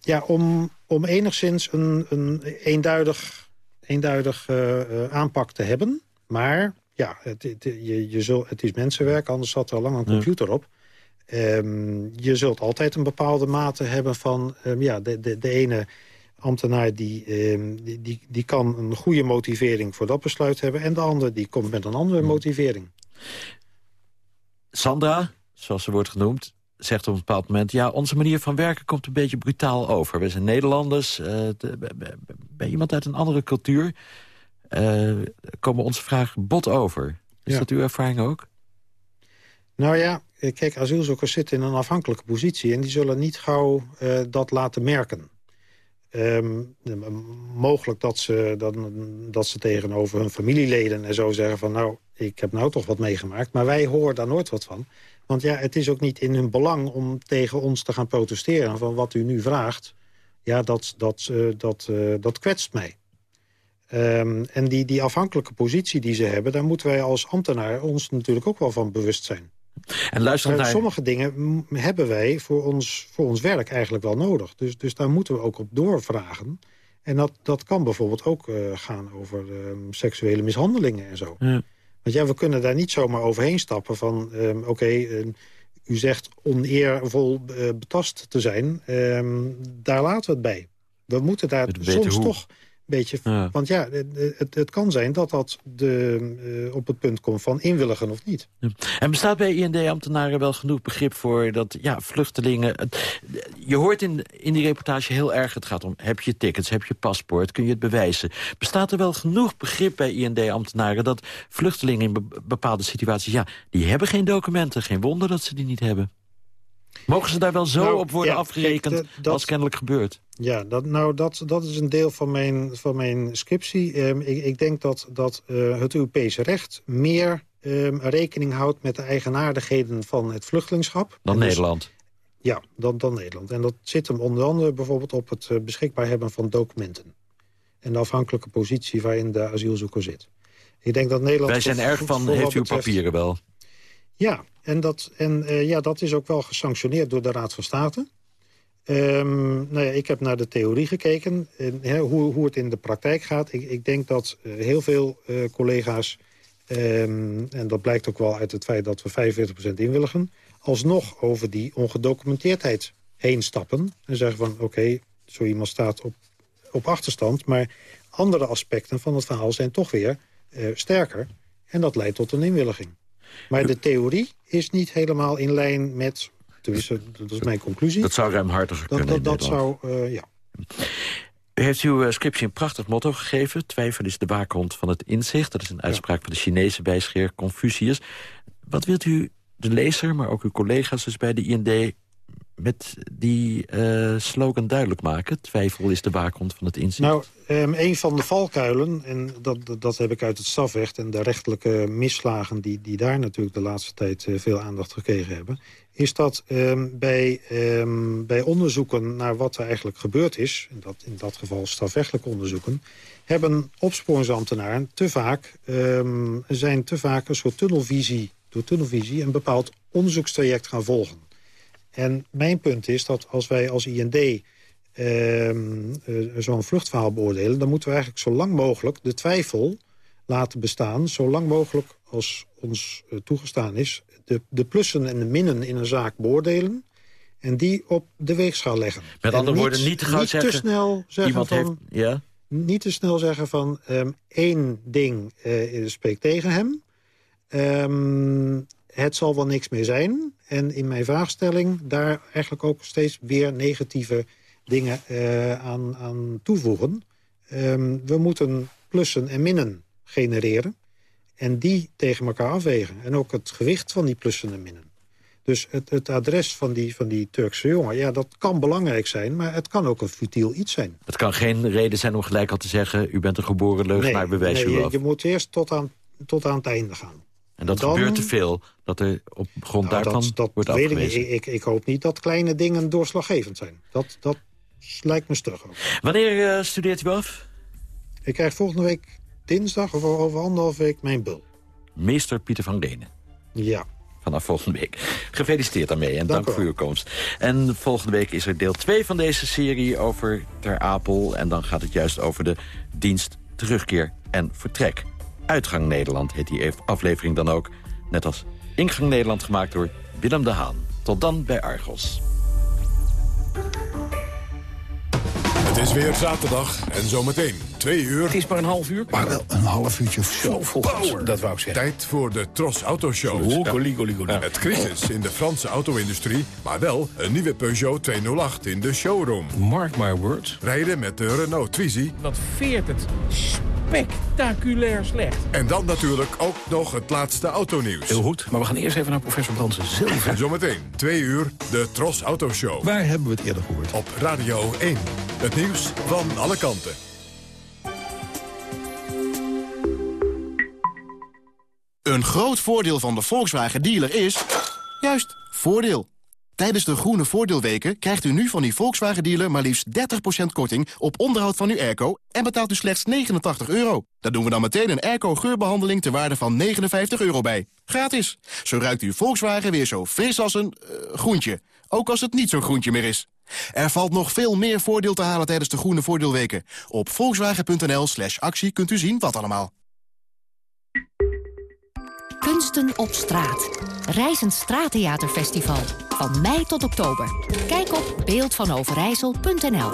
Ja, om, om enigszins een, een eenduidig, eenduidig eh, eh, aanpak te hebben. Maar ja, het, het, je, je zult, het is mensenwerk, anders zat er al lang een computer op. Ehm, je zult altijd een bepaalde mate hebben van... ehm, ja, de, de, de ene ambtenaar die, ehm, die, die, die kan een goede motivering voor dat besluit hebben... en de ander die komt met een andere motivering. Sandra, zoals ze wordt genoemd, zegt op een bepaald moment... ja, onze manier van werken komt een beetje brutaal over. We zijn Nederlanders, eh, de- bij- bij- bij iemand uit een andere cultuur... eh, komen onze vragen bot over. Is Ja. dat uw ervaring ook? Nou ja, eh, kijk, asielzoekers zitten in een afhankelijke positie... en die zullen niet gauw eh, dat laten merken. Ehm, eh, mogelijk dat ze, dat, dat ze tegenover hun familieleden en zo zeggen van... nou, ik heb nou toch wat meegemaakt, maar wij horen daar nooit wat van. Want ja, het is ook niet in hun belang om tegen ons te gaan protesteren... van wat u nu vraagt, ja, dat, dat, dat, dat kwetst mij. Ehm, en die, die afhankelijke positie die ze hebben... daar moeten wij als ambtenaar ons natuurlijk ook wel van bewust zijn. En luisterend Maar naar... sommige dingen hebben wij voor ons, voor ons werk eigenlijk wel nodig. Dus, dus daar moeten we ook op doorvragen. En dat, dat kan bijvoorbeeld ook eh, gaan over ehm, seksuele mishandelingen en zo. Ja. Want ja, we kunnen daar niet zomaar overheen stappen van... ehm, oké, u zegt oneervol eh, betast te zijn. daar laten we het bij. We moeten daar soms hoe. toch beetje... Ja. Want ja, het, het, kan zijn dat dat de, eh, op het punt komt van inwilligen of niet. En bestaat bij IND-ambtenaren wel genoeg begrip voor dat ja, vluchtelingen... het- je hoort in, in die reportage heel erg, het gaat om... heb je tickets, heb je paspoort, kun je het bewijzen? Bestaat er wel genoeg begrip bij IND-ambtenaren... dat vluchtelingen in be- bepaalde situaties... ja, die hebben geen documenten, geen wonder dat ze die niet hebben? Mogen ze daar wel zo Nou, op worden ja, afgerekend kijk, dat- dat- als kennelijk gebeurt? Ja, dat, nou, dat, dat is een deel van mijn, van mijn scriptie. Ehm, ik, ik denk dat, dat eh, het Europese recht meer ehm, rekening houdt... met de eigenaardigheden van het vluchtelingschap. Dan dus- Nederland. ja, dan, dan Nederland. En dat zit hem onder andere bijvoorbeeld op het eh, beschikbaar hebben van documenten. En de afhankelijke positie waarin de asielzoeker zit. Ik denk dat Nederland... Wij zijn erg van, heeft uw betreft- papieren wel? Ja, en, dat, en uh, ja, dat is ook wel gesanctioneerd door de Raad van State. Um, nou ja, ik heb naar de theorie gekeken, en, hè, hoe, hoe het in de praktijk gaat. Ik, ik denk dat uh, heel veel uh, collega's, um, en dat blijkt ook wel uit het feit dat we 45% inwilligen... alsnog over die ongedocumenteerdheid heen stappen en zeggen van... oké, zo iemand staat op, op achterstand, maar andere aspecten van het verhaal zijn toch weer sterker. En dat leidt tot een inwilliging. Maar de theorie is niet helemaal in lijn met... Tenminste, dat is mijn conclusie. Dat zou ruimhartiger kunnen. Dat, dat zou, uh, ja. U heeft uw uh, scriptie een prachtig motto gegeven. Twijfel is de waakhond van het inzicht. Dat is een uitspraak ja. van de Chinese bijscheer Confucius. Wat wilt u de lezer, maar ook uw collega's dus bij de IND met die uh, slogan duidelijk maken? Twijfel is de waakhond van het inzicht. Nou, um, een van de valkuilen, en dat, dat, heb ik uit het strafrecht... en de rechtelijke misslagen die, die daar natuurlijk de laatste tijd uh, veel aandacht gekregen hebben... is dat um, bij, um, bij onderzoeken naar wat er eigenlijk gebeurd is... in dat, in dat geval strafrechtelijke onderzoeken... hebben opsporingsambtenaren te vaak, zijn te vaak een soort tunnelvisie... door tunnelvisie een bepaald onderzoekstraject gaan volgen. En mijn punt is dat als wij als IND uh, uh, zo'n vluchtverhaal beoordelen... dan moeten we eigenlijk zo lang mogelijk de twijfel laten bestaan... zo lang mogelijk als ons uh, toegestaan is... De, de plussen en de minnen in een zaak beoordelen... en die op de weegschaal leggen. Met andere niet, woorden, niet te gauw niet zeggen... Te snel zeggen iemand van, heeft, ja? Niet te snel zeggen van um, één ding uh, spreekt tegen hem... Um, het zal wel niks meer zijn. En in mijn vraagstelling daar eigenlijk ook steeds weer negatieve dingen uh, aan, aan, toevoegen. Um, we moeten plussen en minnen genereren. En die tegen elkaar afwegen. En ook het gewicht van die plussen en minnen. Dus het, het adres van die, van die Turkse jongen, ja, dat kan belangrijk zijn... maar het kan ook een futiel iets zijn. Het kan geen reden zijn om gelijk al te zeggen... u bent een geboren leugenaar, nee, bewijs nee, u af. Je moet eerst tot aan, tot aan het einde gaan. En dat Dan- gebeurt te veel, dat er op grond Nou, daarvan dat, dat wordt weet ik, niet. afgewezen. ik, ik, ik hoop niet dat kleine dingen doorslaggevend zijn. Dat, dat lijkt me stug. ook. Wanneer eh, studeert u af? Ik krijg volgende week dinsdag of over anderhalf week mijn bul. Meester Pieter van Denen. Ja. Vanaf volgende week. Gefeliciteerd daarmee en dank, Dank voor uw komst. En volgende week is er deel 2 van deze serie over Ter Apel. En dan gaat het juist over de dienst terugkeer en vertrek. Uitgang Nederland heet die aflevering dan ook. Net als Ingang Nederland gemaakt door Willem de Haan. Tot dan bij Argos. Het is weer zaterdag en zometeen twee uur. Het is maar een half uur. Maar wel een half uurtje zo vol gas, Dat wou ik zeggen. Tijd voor de Tros Auto Show. Het crisis in de Franse auto-industrie, maar wel een nieuwe Peugeot 208 in de showroom. Mark my words. Rijden met de Renault Twizy. Wat veert het spectaculair slecht. En dan natuurlijk ook nog het laatste autonieuws. Heel goed, maar we gaan eerst even naar professor Bransen zelf. En zometeen, twee uur, de Tros Auto Show. Waar hebben we het eerder gehoord? Op Radio 1. Het nieuws van alle kanten. Een groot voordeel van de Volkswagen dealer is... juist, voordeel. Tijdens de groene voordeelweken krijgt u nu van die Volkswagen dealer... maar liefst 30% korting op onderhoud van uw airco... en betaalt u slechts 89 euro. Daar doen we dan meteen een airco-geurbehandeling... ter waarde van 59 euro bij. Gratis. Zo ruikt uw Volkswagen weer zo fris als een eh, groentje. Ook als het niet zo'n groentje meer is. Er valt nog veel meer voordeel te halen tijdens de groene voordeelweken. Op volkswagen.nl slash actie kunt u zien wat allemaal. Kunsten op straat. Reizend straattheaterfestival. Van mei tot oktober. Kijk op beeldvanoverijssel.nl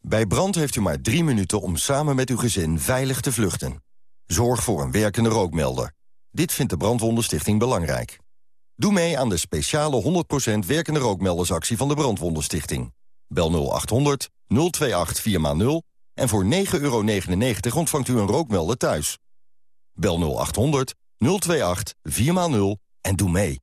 Bij brand heeft u maar drie minuten om samen met uw gezin veilig te vluchten. Zorg voor een werkende rookmelder. Dit vindt de Brandwondenstichting belangrijk. Doe mee aan de speciale 100% werkende rookmeldersactie van de Brandwondenstichting. Bel 0800 028 4x0 en voor 9,99 euro ontvangt u een rookmelder thuis. Bel 0800 028 4x0 en doe mee.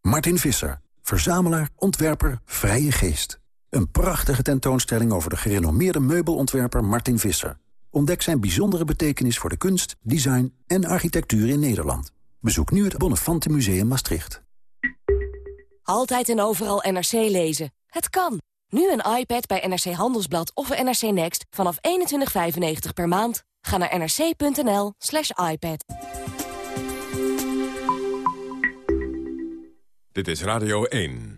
Martin Visser, verzamelaar, ontwerper, vrije geest. Een prachtige tentoonstelling over de gerenommeerde meubelontwerper Martin Visser. Ontdek zijn bijzondere betekenis voor de kunst, design en architectuur in Nederland. Bezoek nu het Bonnefante Museum Maastricht. Altijd en overal NRC lezen. Het kan. Nu een iPad bij NRC Handelsblad of NRC Next vanaf 21,95 per maand. Ga naar nrc.nl slash iPad. Dit is Radio 1.